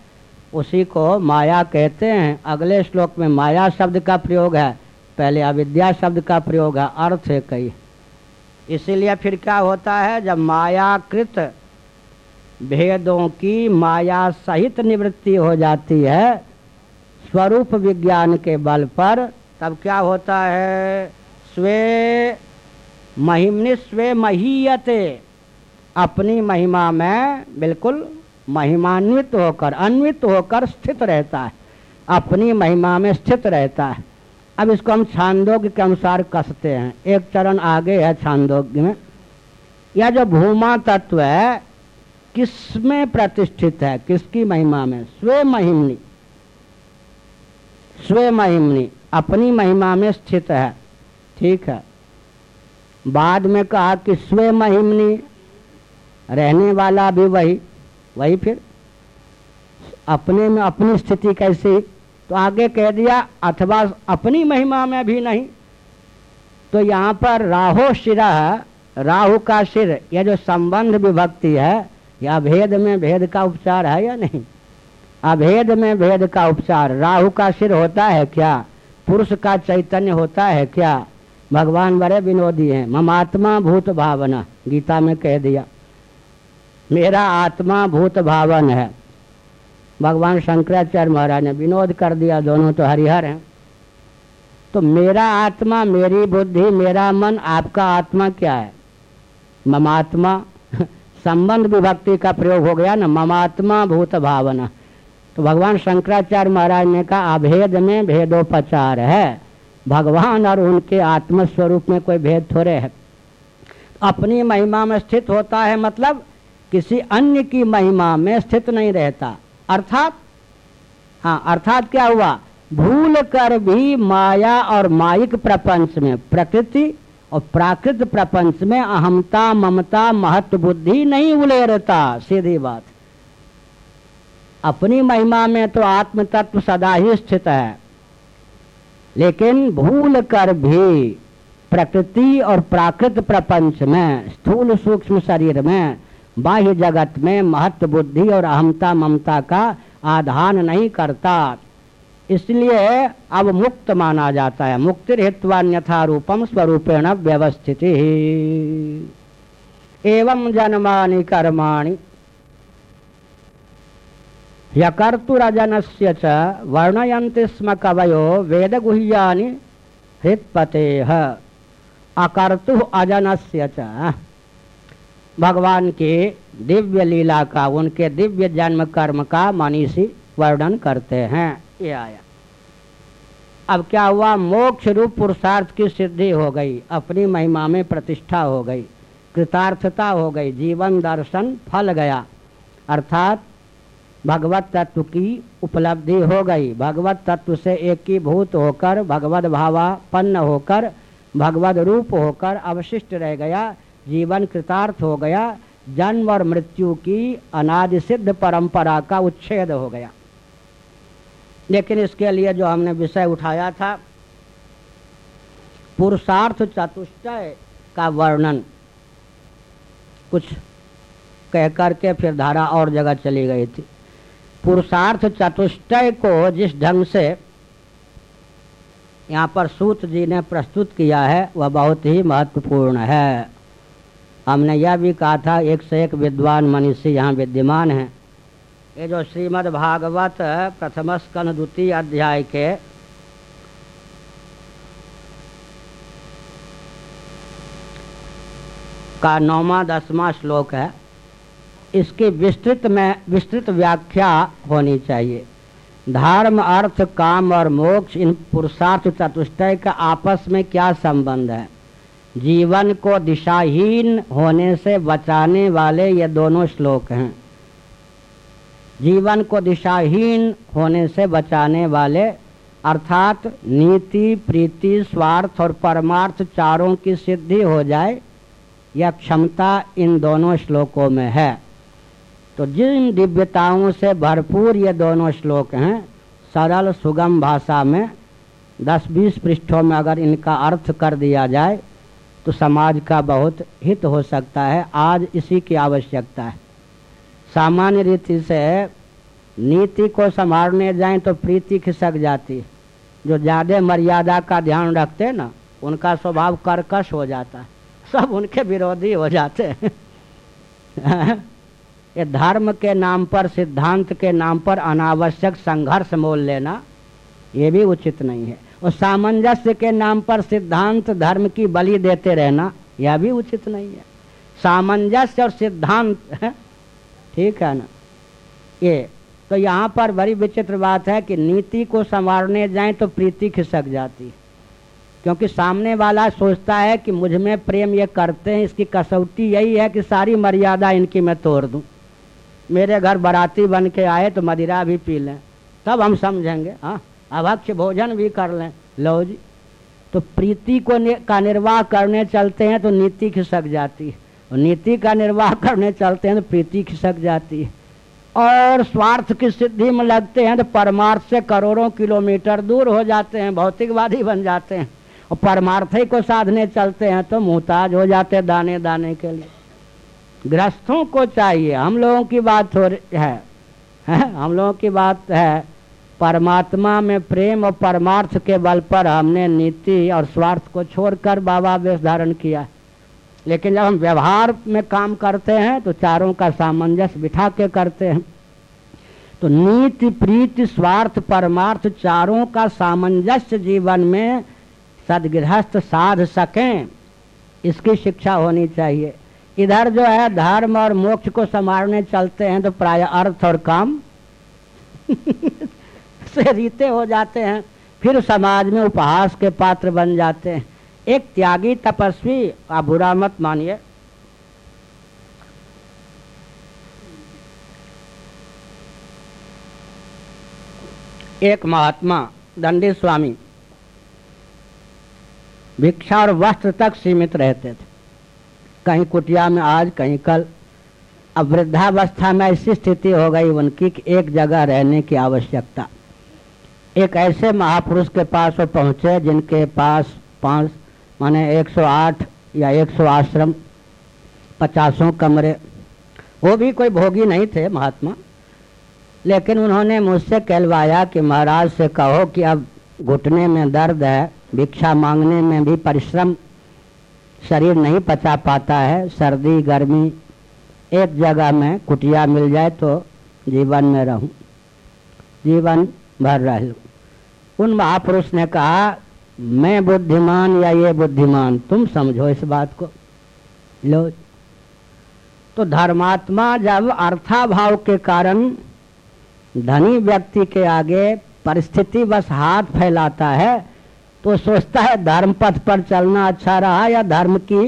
उसी को माया कहते हैं। अगले श्लोक में माया शब्द का प्रयोग है, पहले अविद्या शब्द का प्रयोग है, अर्थ है कई। इसीलिए फिर क्या होता है, जब मायाकृत भेदों की माया सहित निवृत्ति हो जाती है, स्वरूप विज्ञान के बल पर, तब क्या होता है, स्वे महिमनि स्वे महीयते। अपनी महिमा में बिल्कुल महिमान्वित होकर, अन्वित होकर स्थित रहता है। अपनी महिमा में स्थित रहता है। अब इसको हम छांदोग्य के अनुसार कसते हैं। एक चरण आगे है छांदोग्य में। यह जो भूमा तत्व है, किसमें प्रतिष्ठित है? किसकी महिमा में? स्वे महिमनी। स्वे महिमनी। अपनी महिमा में स्थित है। ठीक है। बाद में कहा कि स्वे महिमनी रहने वाला भी वही वही फिर अपने में अपनी स्थिति कैसी? तो आगे कह दिया, अथवा अपनी महिमा में भी नहीं। तो यहाँ पर राहो शिरा है राहु का शिर यह जो संबंध विभक्ति है, या भेद में भेद का उपचार है या नहीं? अभेद में भेद का उपचार, राहु का सिर होता है क्या? पुरुष का चैतन्य होता है क्या? भगवान बड़े विनोदी हैं। ममात्मा भूत भावना, गीता में कह दिया। मेरा आत्मा भूत भावन है। भगवान शंकराचार्य महाराज ने विनोद कर दिया, दोनों तो हरिहर हैं। तो मेरा आत्मा, मेरी बुद्धि, मेरा मन, आपका आत्मा क्या है? ममात्मा संबंध विभक्ति का प्रयोग हो गया ना ममात्मा भूत भावना। तो भगवान शंकराचार्य महाराज ने कहा, अभेद में भेदोपचार है। भगवान और उनके आत्म स्वरूप में कोई भेद थोड़े है। अपनी महिमा में स्थित होता है मतलब किसी अन्य की महिमा में स्थित नहीं रहता। अर्थात हाँ अर्थात क्या हुआ? भूल कर भी माया और माइक प्रपंच में, प्रकृति और प्राकृत प्रपंच में अहमता, ममता, महत्व, बुद्धि नहीं उलेरता। सीधी बात। अपनी महिमा में तो आत्म तत्व सदा ही स्थित है। लेकिन भूल कर भी प्रकृति और प्राकृत प्रपंच में, स्थूल सूक्ष्म शरीर में, बाह्य जगत में महत्व, बुद्धि और अहमता ममता का आधान नहीं करता। इसलिए अब मुक्त माना जाता है। मुक्ति हेत्वान्यथा रूपम स्वरूपेण व्यवस्थित। एवं जन्मानि कर्माणि। यकर्तुरजन से च वर्णयन्ति स्म कवयो वेदगुह्यानि हृत्पते। अकर्तु अजन से च। भगवान के दिव्य लीला का, उनके दिव्य जन्म कर्म का मनीषी वर्णन करते हैं। ये आया। अब क्या हुआ? मोक्ष रूप पुरुषार्थ की सिद्धि हो गई। अपनी महिमा में प्रतिष्ठा हो गई। कृतार्थता हो गई। जीवन दर्शन फल गया। अर्थात भगवत तत्व की उपलब्धि हो गई। भगवत तत्व से एक ही भूत होकर भगवत भावापन्न होकर भगवत रूप होकर अवशिष्ट रह गया, जीवन कृतार्थ हो गया, जन्म और मृत्यु की अनादि सिद्ध परंपरा का उच्छेद हो गया। लेकिन इसके लिए जो हमने विषय उठाया था, पुरुषार्थ चतुष्टय का वर्णन, कुछ कह करके फिर धारा और जगह चली गई थी। पुरुषार्थ चतुष्टय को जिस ढंग से यहाँ पर सूत जी ने प्रस्तुत किया है, वह बहुत ही महत्वपूर्ण है। हमने यह भी कहा था, एक से एक विद्वान मनुष्य यहाँ विद्यमान हैं। ये जो श्रीमद् भागवत प्रथम स्कन द्वितीय अध्याय के का नौवा दसवां श्लोक है इसकी विस्तृत में, विस्तृत व्याख्या होनी चाहिए। धर्म, अर्थ, काम और मोक्ष, इन पुरुषार्थ चतुष्टय का आपस में क्या संबंध है? जीवन को दिशाहीन होने से बचाने वाले ये दोनों श्लोक हैं। जीवन को दिशाहीन होने से बचाने वाले, अर्थात नीति, प्रीति, स्वार्थ और परमार्थ चारों की सिद्धि हो जाए, यह क्षमता इन दोनों श्लोकों में है। तो जिन दिव्यताओं से भरपूर ये दोनों श्लोक हैं, सरल सुगम भाषा में, दस बीस पृष्ठों में अगर इनका अर्थ कर दिया जाए तो समाज का बहुत हित हो सकता है, आज इसी की आवश्यकता है। सामान्य रीति से नीति को संभालने जाए तो प्रीति खिसक जाती है। जो ज़्यादा मर्यादा का ध्यान रखते ना, उनका स्वभाव कर्कश हो जाता है। सब उनके विरोधी हो जाते हैं। ये धर्म के नाम पर, सिद्धांत के नाम पर अनावश्यक संघर्ष मोल लेना, ये भी उचित नहीं है। और सामंजस्य के नाम पर सिद्धांत धर्म की बलि देते रहना, यह भी उचित नहीं है। सामंजस्य और सिद्धांत ठीक है ना? ये तो यहाँ पर बड़ी विचित्र बात है कि नीति को संवारने जाए तो प्रीति खिसक जाती है। क्योंकि सामने वाला सोचता है कि मुझमें प्रेम ये करते हैं, इसकी कसौटी यही है कि सारी मर्यादा इनकी मैं तोड़ दूँ। मेरे घर बराती बन के आए तो मदिरा भी पी लें। तब हम समझेंगे हाँ अभक्ष भोजन भी कर लें। लो जी। तो प्रीति को नि, का निर्वाह करने चलते हैं तो नीति खिसक जाती है। और नीति का निर्वाह करने चलते हैं तो प्रीति खिसक जाती है। और स्वार्थ की सिद्धि में लगते हैं तो परमार्थ से करोड़ों किलोमीटर दूर हो जाते हैं भौतिकवादी बन जाते हैं। और परमार्थ ही को साधने चलते हैं तो मोहताज हो जाते हैं दाने दाने के लिए। ग्रस्तों को चाहिए। हम लोगों की बात हो रही है, है? हम लोगों की बात है परमात्मा में प्रेम और परमार्थ के बल पर हमने नीति और स्वार्थ को छोड़कर बाबा वेश धारण किया लेकिन जब हम व्यवहार में काम करते हैं तो चारों का सामंजस्य बिठा के करते हैं। तो नीति प्रीति स्वार्थ परमार्थ चारों का सामंजस्य जीवन में सदगृहस्थ साध सकें। इसकी शिक्षा होनी चाहिए। इधर जो है, धर्म और मोक्ष को संभालने चलते हैं तो प्राय अर्थ और काम से रीते हो जाते हैं। फिर समाज में उपहास के पात्र बन जाते हैं। एक त्यागी तपस्वी, आप बुरा मत मानिए। एक महात्मा दंडी स्वामी भिक्षा और वस्त्र तक सीमित रहते थे। कहीं कुटिया में आज, कहीं कल। अब वृद्धावस्था में ऐसी स्थिति हो गई उनकी कि एक जगह रहने की आवश्यकता। एक ऐसे महापुरुष के पास वो पहुँचे जिनके पास पाँच, माने 108 या 100 आश्रम, पचासों कमरे। वो भी कोई भोगी नहीं थे महात्मा। लेकिन उन्होंने मुझसे कहलवाया कि महाराज से कहो कि अब घुटने में दर्द है, भिक्षा मांगने में भी परिश्रम शरीर नहीं पचा पाता है, सर्दी, गर्मी, एक जगह में कुटिया मिल जाए तो जीवन में रहूँ। जीवन भर रह रहूँ उन महापुरुष ने कहा, मैं बुद्धिमान या ये बुद्धिमान, तुम समझो इस बात को। लो। तो धर्मात्मा जब अर्थाभाव के कारण धनी व्यक्ति के आगे परिस्थिति बस हाथ फैलाता है तो सोचता है धर्म पथ पर चलना अच्छा रहा या धर्म की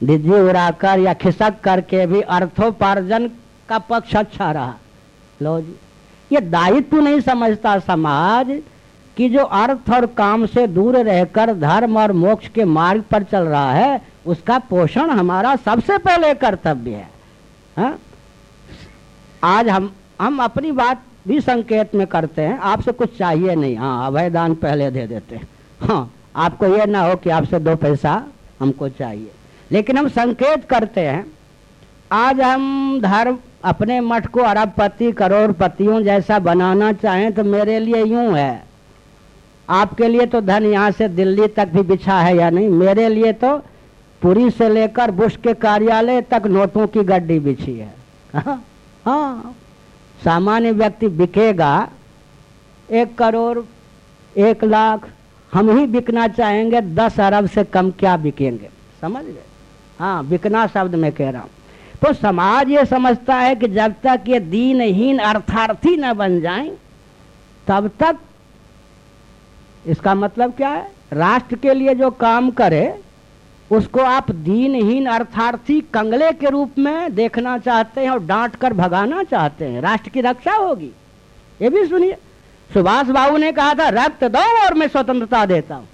डिजी उड़ाकर या खिसक करके भी अर्थोपार्जन का पक्ष अच्छा रहा? लो जी, ये दायित्व नहीं समझता समाज कि जो अर्थ और काम से दूर रहकर धर्म और मोक्ष के मार्ग पर चल रहा है, उसका पोषण हमारा सबसे पहले कर्तव्य है। हा? आज हम हम अपनी बात भी संकेत में करते हैं, आपसे कुछ चाहिए नहीं। हाँ अभय दान पहले दे देते हैं। हाँ आपको यह ना हो कि आपसे दो पैसा हमको चाहिए। लेकिन हम संकेत करते हैं आज हम धर्म अपने मठ को अरबपति करोड़पतियों जैसा बनाना चाहें तो मेरे लिए यूँ है। आपके लिए तो धन यहाँ से दिल्ली तक भी बिछा है या नहीं? मेरे लिए तो पुरी से लेकर बुश के कार्यालय तक नोटों की गड्डी बिछी है। हाँ, हाँ। सामान्य व्यक्ति बिकेगा एक करोड़ एक लाख हम ही बिकना चाहेंगे, दस अरब से कम क्या बिकेंगे? समझ गए? हाँ बिकना शब्द में कह रहा हूँ। तो समाज ये समझता है कि जब तक ये दीनहीन अर्थार्थी न बन जाए, तब तक इसका मतलब क्या है? राष्ट्र के लिए जो काम करे, उसको आप दीनहीन अर्थार्थी कंगले के रूप में देखना चाहते हैं और डांट कर भगाना चाहते हैं। राष्ट्र की रक्षा होगी। ये भी सुनिए। सुभाष बाबू ने कहा था, रक्त दो और मैं स्वतंत्रता देता हूँ।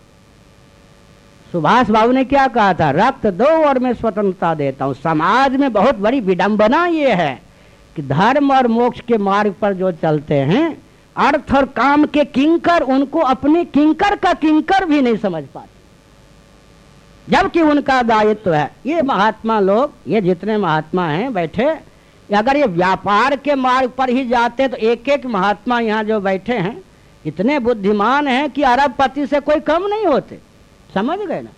सुभाष बाबू ने क्या कहा था, रक्त दो और मैं स्वतंत्रता देता हूँ। समाज में बहुत बड़ी विडंबना ये है कि धर्म और मोक्ष के मार्ग पर जो चलते हैं, अर्थ और काम के किंकर, उनको अपने किंकर का किंकर भी नहीं समझ पाते। जबकि उनका दायित्व है, ये महात्मा लोग, ये जितने महात्मा हैं, बैठे अगर ये व्यापार के मार्ग पर ही जाते तो एक एक महात्मा यहाँ जो बैठे हैं, इतने बुद्धिमान हैं कि अरबपति से कोई कम नहीं होते। समझ गए ना?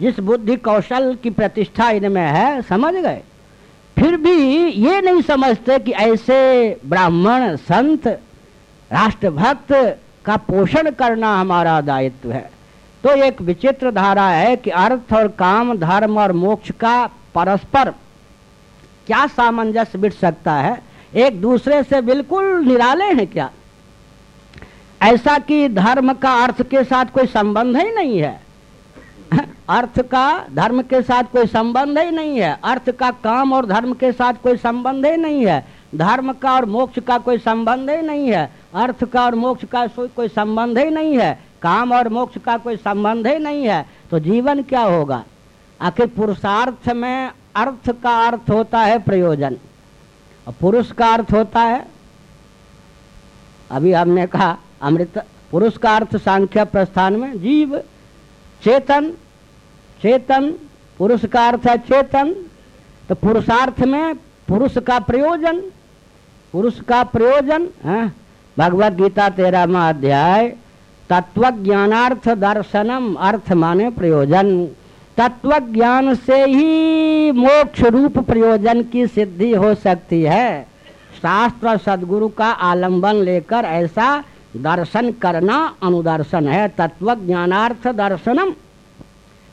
जिस बुद्धि कौशल की प्रतिष्ठा इनमें है, समझ गए। फिर भी ये नहीं समझते कि ऐसे ब्राह्मण, संत, राष्ट्रभक्त का पोषण करना हमारा दायित्व है। तो एक विचित्र धारा है कि अर्थ और काम, धर्म और मोक्ष का परस्पर क्या सामंजस्य बिठ सकता है? एक दूसरे से बिल्कुल निराले हैं क्या? ऐसा कि धर्म का अर्थ के साथ कोई संबंध ही नहीं है। अर्थ का, धर्म के साथ कोई संबंध ही नहीं है। अर्थ का काम और धर्म के साथ कोई संबंध ही नहीं है। धर्म का और मोक्ष का कोई संबंध ही नहीं है। अर्थ का और मोक्ष का कोई संबंध ही नहीं है। काम और मोक्ष का कोई संबंध ही नहीं है। तो जीवन क्या होगा? आखिर पुरुषार्थ में अर्थ का अर्थ होता है प्रयोजन। और पुरुष का अर्थ होता है, अभी हमने कहा, अमृत, पुरुष का अर्थ सांख्य प्रस्थान में, जीव, चेतन चेतन, पुरुष का अर्थ है चेतन तो पुरुषार्थ में पुरुष का प्रयोजन, पुरुष का प्रयोजन, है, भगवत गीता तेरहवा अध्याय तत्व ज्ञानार्थ दर्शनम, अर्थ माने प्रयोजन। तत्व ज्ञान से ही मोक्ष रूप प्रयोजन की सिद्धि हो सकती है। शास्त्र और सदगुरु का आलंबन लेकर ऐसा दर्शन करना अनुदर्शन है। तत्व ज्ञानार्थ दर्शनम।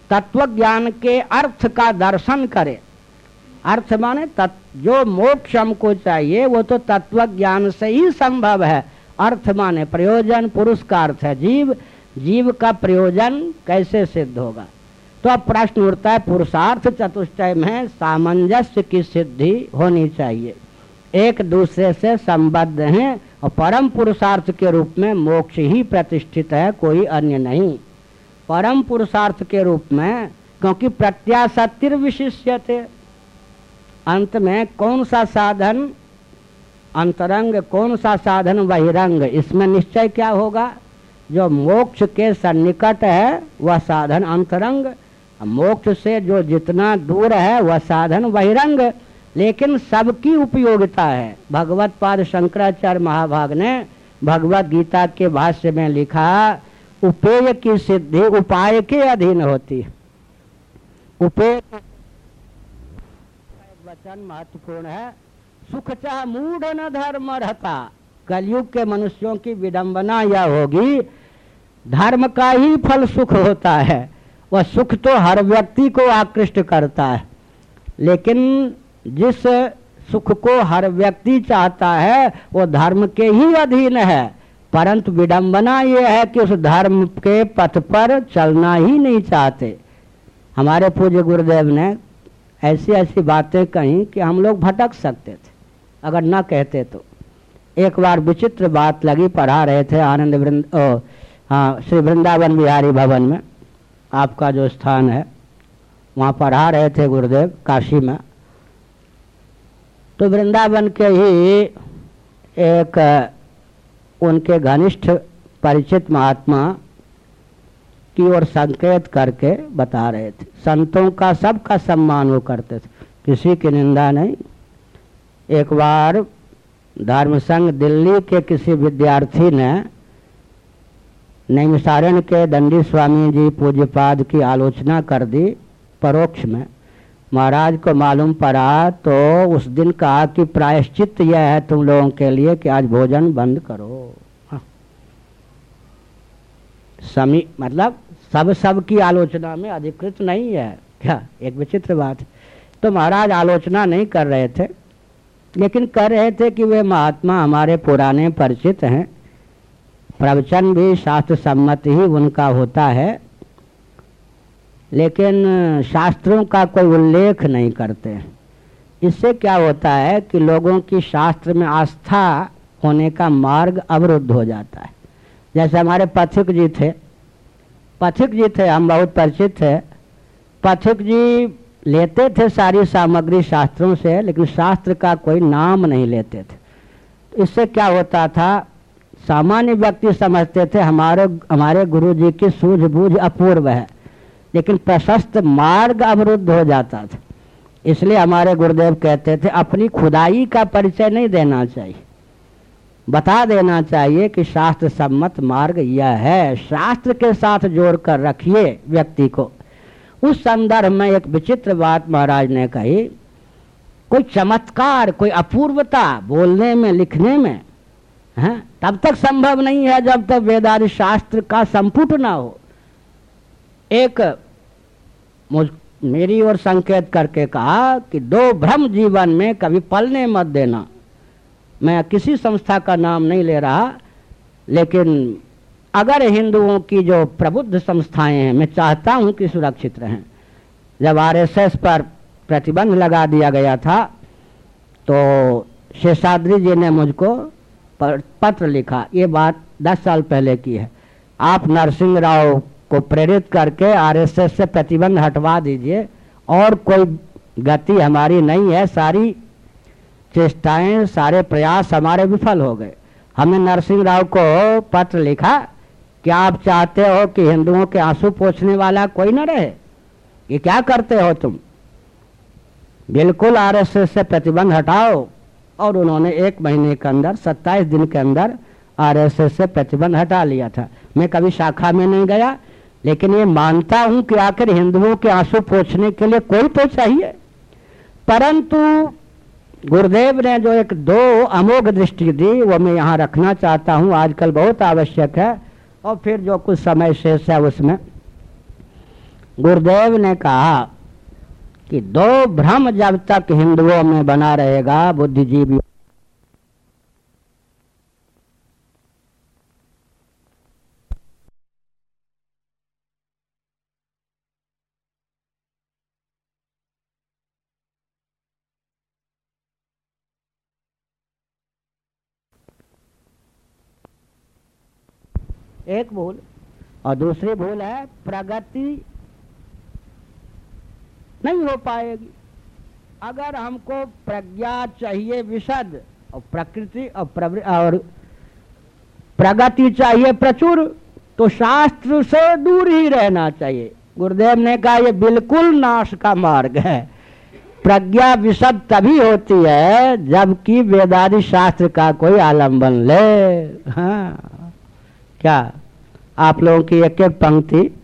तत्व ज्ञान के अर्थ का दर्शन करे। अर्थ माने तत्व जो मोक्ष हमको चाहिए, वो तो तत्व ज्ञान से ही संभव है। अर्थ माने प्रयोजन, पुरुष का अर्थ है जीव। जीव का प्रयोजन कैसे सिद्ध होगा? तो अब प्रश्न उठता है, पुरुषार्थ चतुष्टय में सामंजस्य की सिद्धि होनी चाहिए। एक दूसरे से संबद्ध हैं और परम पुरुषार्थ के रूप में मोक्ष ही प्रतिष्ठित है, कोई अन्य नहीं। परम पुरुषार्थ के रूप में, क्योंकि प्रत्याशतिर विशिष्य थे। अंत में कौन सा साधन, अंतरंग कौन सा साधन बहिरंग इसमें निश्चय क्या होगा? जो मोक्ष के सन्निकट है, वह साधन अंतरंग मोक्ष से जो जितना दूर है, वह साधन बहिरंग, लेकिन सबकी उपयोगिता है। भगवत पाद शंकराचार्य महाभाग ने भगवत गीता के भाष्य में लिखा, उपेय की सिद्धि उपाय के अधीन होती है। उपेय वचन महत्वपूर्ण है। सुख चाह मूढ़ न धर्म रहता। कलयुग के मनुष्यों की विडंबना यह होगी, धर्म का ही फल सुख होता है। वह सुख तो हर व्यक्ति को आकृष्ट करता है, लेकिन जिस सुख को हर व्यक्ति चाहता है, वो धर्म के ही अधीन है। परंतु विडंबना ये है कि उस धर्म के पथ पर चलना ही नहीं चाहते। हमारे पूज्य गुरुदेव ने ऐसी ऐसी बातें कही कि हम लोग भटक सकते थे। अगर न कहते तो। एक बार विचित्र बात लगी, पढ़ा रहे थे आनंद वृंद हाँ श्री वृंदावन बिहारी भवन में। आपका जो स्थान है, वहाँ पढ़ा रहे थे गुरुदेव काशी में। तो वृंदावन के ही एक, उनके घनिष्ठ परिचित महात्मा की ओर संकेत करके बता रहे थे। संतों का सबका सम्मान वो करते थे। किसी की निंदा नहीं। एक बार धर्म संघ दिल्ली के किसी विद्यार्थी ने नैमिसारण के दंडी स्वामी जी पूज्यपाद की आलोचना कर दी परोक्ष में। महाराज को मालूम पड़ा तो उस दिन कहा कि प्रायश्चित यह है तुम लोगों के लिए कि आज भोजन बंद करो। हाँ। समी मतलब सब सब की आलोचना में अधिकृत नहीं है। क्या? एक विचित्र बात। तो महाराज आलोचना नहीं कर रहे थे, लेकिन कह रहे थे कि वे महात्मा हमारे पुराने परिचित हैं। प्रवचन भी शास्त्र सम्मत ही उनका होता है, लेकिन शास्त्रों का कोई उल्लेख नहीं करते। इससे क्या होता है कि लोगों की शास्त्र में आस्था होने का मार्ग अवरुद्ध हो जाता है। जैसे हमारे पथिक जी थे। पथिक जी थे, हम बहुत परिचित थे। पथिक जी लेते थे सारी सामग्री शास्त्रों से, लेकिन शास्त्र का कोई नाम नहीं लेते थे। इससे क्या होता था सामान्य व्यक्ति समझते थे हमारे हमारे गुरु जी की सूझबूझ अपूर्व है, लेकिन प्रशस्त मार्ग अवरुद्ध हो जाता था। इसलिए हमारे गुरुदेव कहते थे, अपनी खुदाई का परिचय नहीं देना चाहिए। बता देना चाहिए कि शास्त्र सम्मत मार्ग यह है, शास्त्र के साथ जोड़कर रखिए व्यक्ति को। उस संदर्भ में एक विचित्र बात महाराज ने कही, कोई चमत्कार, कोई अपूर्वता बोलने में, लिखने में है? तब तक संभव नहीं है जब तक वेदादि शास्त्र का संपुट ना हो। एक मुझ, मेरी ओर संकेत करके कहा कि दो भ्रम जीवन में कभी पलने मत देना। मैं किसी संस्था का नाम नहीं ले रहा, लेकिन अगर हिंदुओं की जो प्रबुद्ध संस्थाएँ हैं, मैं चाहता हूँ कि सुरक्षित रहें। जब आरएसएस पर प्रतिबंध लगा दिया गया था तो शेषाद्री जी ने मुझको पत्र लिखा। ये बात दस साल पहले की है। आप नरसिंह राव को प्रेरित करके आरएसएस से प्रतिबंध हटवा दीजिए। और कोई गति हमारी नहीं है। सारी चेष्टाएँ, सारे प्रयास हमारे विफल हो गए। हमने नरसिंह राव को पत्र लिखा। कि आप चाहते हो कि हिंदुओं के आँसू पोछने वाला कोई न रहे? ये क्या करते हो तुम? बिल्कुल आरएसएस से प्रतिबंध हटाओ। और उन्होंने एक महीने के अंदर 27 दिन के अंदर, आरएसएस से प्रतिबंध हटा लिया था। मैं कभी शाखा में नहीं गया, लेकिन ये मानता हूँ कि आखिर हिंदुओं के आँसू पोछने के लिए कोई तो चाहिए परंतु गुरुदेव ने जो एक दो अमोघ दृष्टि दी, वो मैं यहाँ रखना चाहता हूँ, आजकल बहुत आवश्यक है। और फिर जो कुछ समय शेष है उसमें, गुरुदेव ने कहा कि दो भ्रम जब तक हिंदुओं में बना रहेगा बुद्धिजीवी एक भूल और दूसरी भूल है प्रगति नहीं हो पाएगी। अगर हमको प्रज्ञा चाहिए विशद, और प्रकृति और और प्रगति चाहिए प्रचुर तो शास्त्र से दूर ही रहना चाहिए। गुरुदेव ने कहा यह बिल्कुल नाश का मार्ग है। प्रज्ञा विशद तभी होती है, जबकि वेदादि शास्त्र का कोई आलंबन ले। हाँ। क्या? आप लोगों की एक एक पंक्ति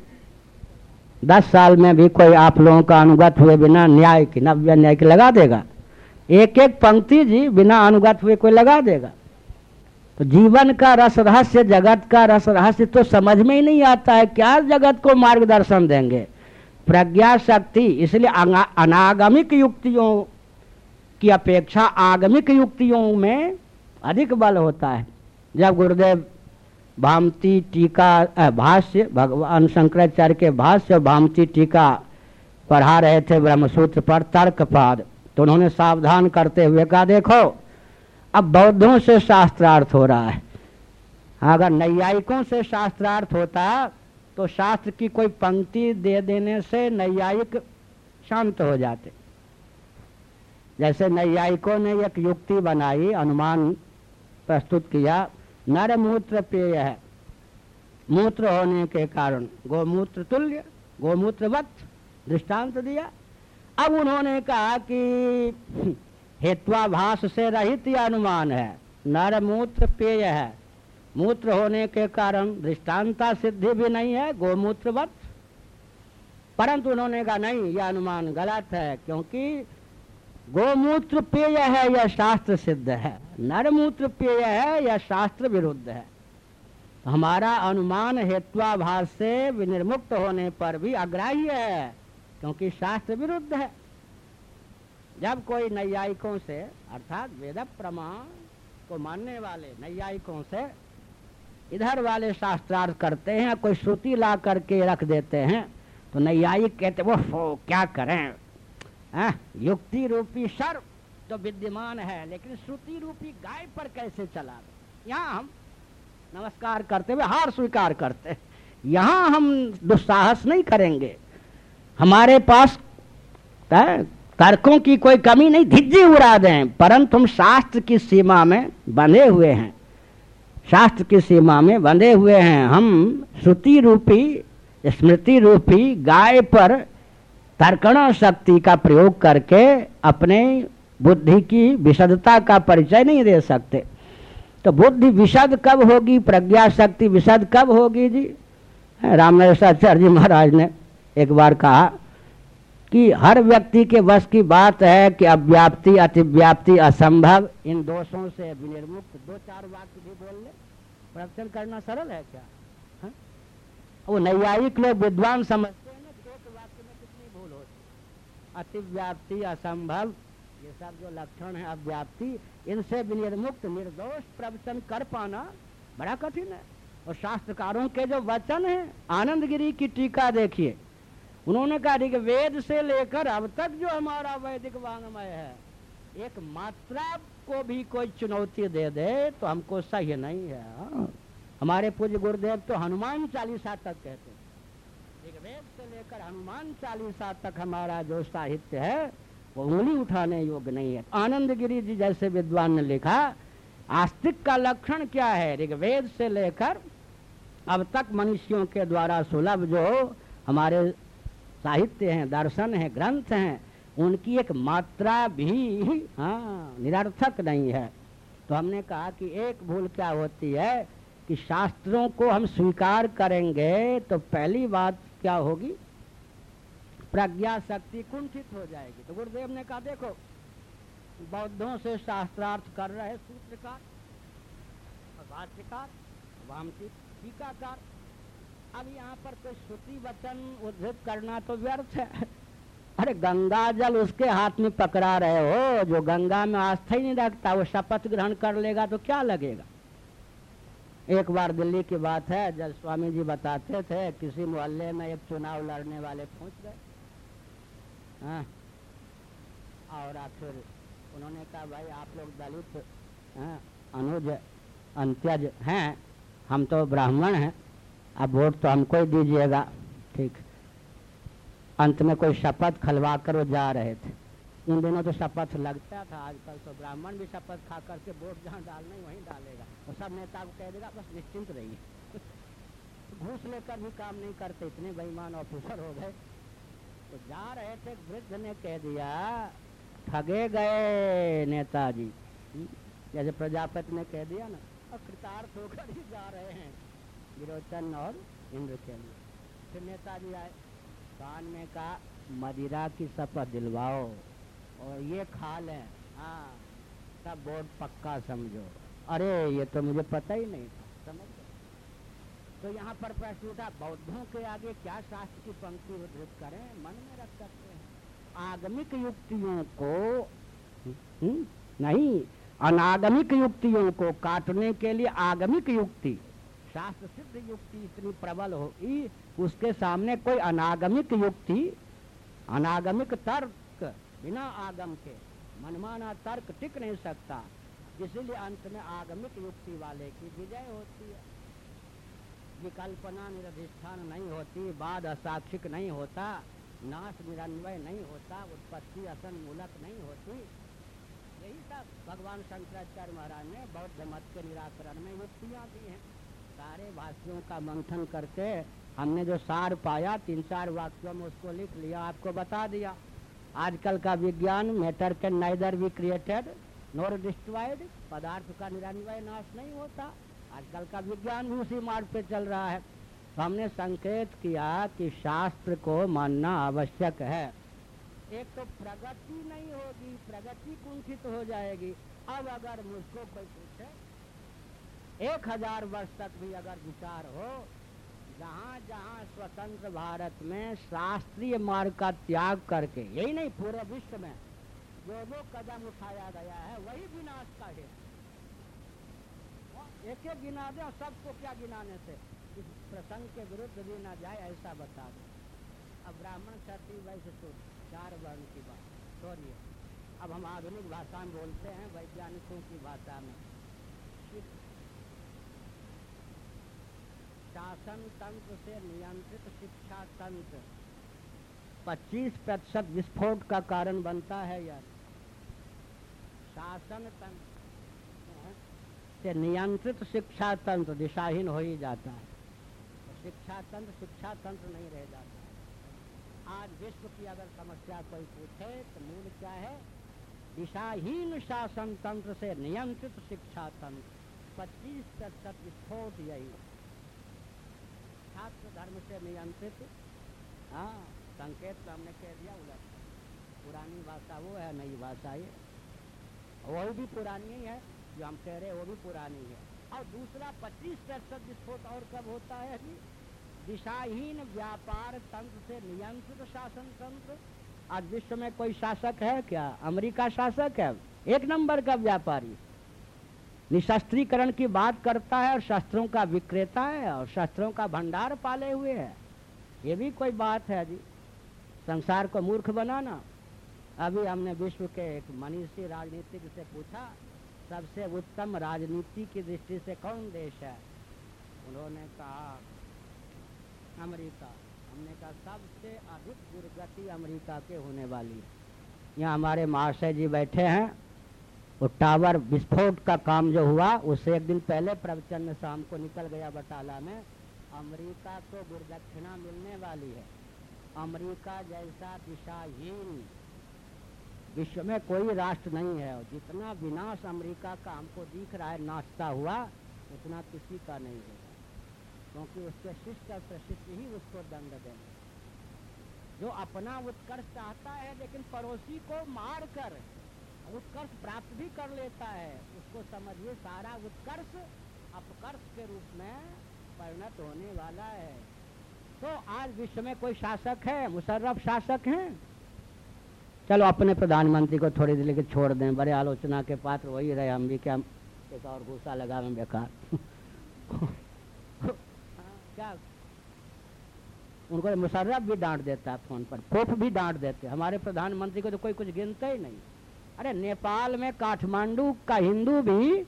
दस साल में भी कोई आप लोगों का अनुगत हुए बिना न्याय की नव्य न्याय की लगा देगा। एक एक पंक्ति जी बिना अनुगत हुए कोई लगा देगा। तो जीवन का रस रहस्य, जगत का रस रहस्य तो समझ में ही नहीं आता है। क्या जगत को मार्गदर्शन देंगे? प्रज्ञा शक्ति इसलिए अनागमिक युक्तियों की अपेक्षा आगमिक युक्तियों में अधिक बल होता है। जब गुरुदेव भामती टीका भाष्य, भगवान शंकराचार्य के भाष्य भामती टीका पढ़ा रहे थे ब्रह्मसूत्र पर तर्कपाद। तो उन्होंने सावधान करते हुए कहा, देखो, अब बौद्धों से शास्त्रार्थ हो रहा है। अगर नैयायिकों से शास्त्रार्थ होता तो शास्त्र की कोई पंक्ति दे देने से नैयायिक शांत हो जाते। जैसे नैयायिकों ने एक युक्ति बनाई, अनुमान प्रस्तुत किया नर मूत्र पेय है। मूत्र होने के कारण गोमूत्र तुल्य, गोमूत्रवत दृष्टांत दिया। अब उन्होंने कहा कि हेत्वाभास से रहित यह अनुमान है, नर मूत्र पेय है। मूत्र होने के कारण दृष्टांता सिद्धि भी नहीं है, गोमूत्रवत। परंतु उन्होंने कहा, नहीं, यह अनुमान गलत है, क्योंकि गोमूत्र पेय है यह शास्त्र सिद्ध है? नरमूत्र पेय है यह शास्त्र विरुद्ध है? हमारा अनुमान हेत्वाभास से विनिर्मुक्त होने पर भी अग्राह्य है, क्योंकि शास्त्र विरुद्ध है। जब कोई नैयायिकों से, अर्थात वेद प्रमाण को मानने वाले नैयायिकों से इधर वाले शास्त्रार्थ करते हैं, कोई श्रुति ला करके रख देते हैं तो नैयायिक कहते वो क्या करें? आ, युक्ति रूपी सर्व तो विद्यमान है लेकिन श्रुति रूपी गाय पर कैसे चला? यहाँ हम नमस्कार करते हुए हार स्वीकार करते यहाँ हम दुस्साहस नहीं करेंगे। हमारे पास तर्कों की कोई कमी नहीं धिज्जी उड़ा दें परंतु हम शास्त्र की सीमा में बंधे हुए हैं। शास्त्र की सीमा में बंधे हुए हैं। हम श्रुति रूपी स्मृति रूपी गाय पर तर्कण शक्ति का प्रयोग करके अपने बुद्धि की विशदता का परिचय नहीं दे सकते। तो बुद्धि विशद कब होगी? प्रज्ञा शक्ति विशद कब होगी जी? रामनरेशाचार्य जी महाराज ने एक बार कहा कि हर व्यक्ति के वश की बात है कि अव्याप्ति, अतिव्याप्ति असंभव, इन दोषों से विनिर्मुक्त। दो चार वाक्य भी बोल ले प्रवचन करना सरल है क्या? हा? वो नैयायिक लोग विद्वान समझते हैं ना एक वाक्य में कितनी भूल होती अतिव्याप्ति, असंभव, ये सब जो लक्षण है अव्याप्ति, इनसे विनिर्मुक्त निर्दोष, प्रवचन, कर पाना बड़ा कठिन है। और शास्त्रकारों के जो वचन है आनंद गिरी की टीका देखिए। उन्होंने कहा कि वेद से लेकर अब तक जो हमारा वैदिक वांग्मय है, एक मात्रा को भी कोई चुनौती दे दे तो हमको सही नहीं है। हाँ। हमारे पूज्य गुरुदेव तो हनुमान चालीसा तक कहते हनुमान चालीसा तक हमारा जो साहित्य है, वो उंगली उठाने योग्य नहीं है। आनंद गिरी जी जैसे विद्वान ने लिखा, आस्तिक का लक्षण क्या है? ऋग्वेद से लेकर अब तक मनुष्यों के द्वारा सुलभ जो हमारे साहित्य हैं, दर्शन हैं, ग्रंथ हैं, उनकी एक मात्रा भी हाँ निरर्थक नहीं है। तो हमने कहा कि एक भूल क्या होती है कि शास्त्रों को हम स्वीकार करेंगे तो पहली बात क्या होगी? प्रज्ञा शक्ति कुंठित हो जाएगी। तो गुरुदेव ने कहा, देखो, बौद्धों से शास्त्रार्थ कर रहे सूत्रकार भाष्यकार वामचित, टीकाकार। अब यहाँ पर कोई श्रुति वचन उद्धृत करना तो व्यर्थ है। अरे गंगा जल उसके हाथ में पकड़ा रहे हो, जो गंगा में आस्था ही नहीं रखता, वो शपथ ग्रहण कर लेगा तो क्या लगेगा? एक बार दिल्ली की बात है जब स्वामी जी बताते थे, किसी मोहल्ले में एक चुनाव लड़ने वाले पहुँच गए। हाँ। और फिर उन्होंने कहा भाई आप लोग दलित हाँ, अनुज अंत्यज हैं हम तो ब्राह्मण हैं अब वोट तो हमको ही दीजिएगा। ठीक। अंत में कोई शपथ खलवा कर वो जा रहे थे। उन दिनों तो शपथ लगता था आजकल तो ब्राह्मण भी शपथ खा करके वोट जहाँ डालना ही वहीं डालेगा। तो सब नेता को कह देगा बस निश्चिंत रहिए। घूस लेकर भी काम नहीं करते इतने बेईमान ऑफिसर हो गए। तो जा रहे थे, वृद्ध ने कह दिया, ठगे गए नेताजी। जैसे प्रजापति ने कह दिया ना और कृतार्थ होकर ही जा रहे हैं विरोचन और इंद्र के लिए। फिर नेताजी आए, कान में कहा, मदिरा की शपथ दिलवाओ, और ये खा लें। हाँ तब बोर्ड पक्का समझो। अरे, ये तो मुझे पता ही नहीं था, समझ तो यहाँ पर प्रश्न उठा बौद्धों के आगे क्या शास्त्र की पंक्ति उद्धृत करें? मन में रख सकते हैं। आगमिक युक्तियों को हम्म, नहीं अनागमिक युक्तियों को काटने के लिए आगमिक युक्ति। शास्त्र सिद्ध युक्ति इतनी प्रबल होगी उसके सामने कोई अनागमिक युक्ति अनागमिक तर्क बिना आगम के मनमाना तर्क टिक नहीं सकता। इसीलिए अंत में आगमिक युक्ति वाले की विजय होती है। विकल्पना निरधिष्ठान नहीं होती, बाद असाक्षिक नहीं होता, नाश निरन्वय नहीं होता, उत्पत्ति असन मूलक नहीं होती। यही सब भगवान शंकराचार्य महाराज ने बौद्ध मत के निराकरण में युक्तियाँ दी हैं। सारे वाक्यों का मंथन करके हमने जो सार पाया, तीन चार वाक्यों में उसको लिख लिया, आपको बता दिया। आजकल का विज्ञान matter can neither be created nor destroyed पदार्थ का निरन्वय नाश नहीं होता। आजकल का विज्ञान भी उसी मार्ग पे चल रहा है। तो हमने संकेत किया कि शास्त्र को मानना आवश्यक है। एक तो प्रगति नहीं होगी, प्रगति कुंठित हो जाएगी। अब अगर मुझको कोई पूछे, एक हज़ार वर्ष तक भी अगर विचार हो, जहाँ जहाँ स्वतंत्र भारत में शास्त्रीय मार्ग का त्याग करके, यही नहीं, पूरे विश्व में, जो जो कदम उठाया गया है, वही विनाश का है एक एक गिना दे और सबको क्या गिनाने से? इस प्रसंग के विरुद्ध भी ना जाए, ऐसा बता दो। अब ब्राह्मण क्षत्रिय वैश्य तो चार वर्ण की बात। सॉरी अब हम आधुनिक भाषा में बोलते हैं, वैज्ञानिकों की भाषा में। शासन तंत्र से नियंत्रित शिक्षा तंत्र। 25 प्रतिशत विस्फोट का कारण बनता है यार शासन तंत्र से नियंत्रित शिक्षा तंत्र दिशाहीन हो ही जाता है। तो शिक्षा तंत्र शिक्षा तंत्र नहीं रह जाता है। आज विश्व की अगर समस्या कोई पूछे तो मूल क्या है? दिशाहीन शासन तंत्र से नियंत्रित शिक्षा तंत्र। पच्चीस प्रतिशत विस्फोट यही छात्र धर्म से नियंत्रित। हाँ संकेत तो हमने कह दिया, उलट। पुरानी भाषा वो है, नई भाषा ये। वही भी पुरानी ही है। जो हम कह रहे हैं, वो भी पुरानी है। और दूसरा, पच्चीस प्रतिशत विस्फोट और कब होता है जी? दिशाहीन व्यापार तंत्र से नियंत्रित शासन तंत्र। आज विश्व में कोई शासक है क्या? अमेरिका शासक है? एक नंबर का व्यापारी। निशस्त्रीकरण की बात करता है और शस्त्रों का विक्रेता है और शस्त्रों का भंडार पाले हुए है। ये भी कोई बात है जी। संसार को मूर्ख बनाना। अभी हमने विश्व के एक मनीषी राजनीतिक से पूछा सबसे उत्तम राजनीति की दृष्टि से कौन देश है? उन्होंने कहा, अमेरिका। हमने कहा, सबसे अधिक दुर्गति अमेरिका के होने वाली है। यहाँ हमारे महाशय जी बैठे हैं। वो टावर विस्फोट का काम जो हुआ उससे एक दिन पहले प्रवचन में शाम को निकल गया बटाला में। अमेरिका को दुर्दक्षिणा मिलने वाली है। अमेरिका जैसा दिशाहीन विश्व में कोई राष्ट्र नहीं है। जितना विनाश अमेरिका का हमको दिख रहा है नाचता हुआ, उतना किसी का नहीं होगा। क्योंकि उसके शिष्ट और प्रशिष्ट ही उसको दंड देंगे। जो अपना उत्कर्ष चाहता है, लेकिन पड़ोसी को मार कर उत्कर्ष प्राप्त भी कर लेता है, उसको समझिए सारा उत्कर्ष अपकर्ष के रूप में परिणत होने वाला है। तो आज विश्व में कोई शासक है? मुशर्रफ शासक हैं? चलो अपने प्रधानमंत्री को थोड़ी देर के छोड़ दें, बड़े आलोचना के पात्र वही रहे हम भी क्या एक और गुस्सा लगा में बेकार। क्या? उनको मुशर्रफ भी डांट देता है फ़ोन पर पोप भी डांट देते हमारे प्रधानमंत्री को तो कोई कुछ गिनता ही नहीं। अरे नेपाल में काठमांडू का हिंदू भी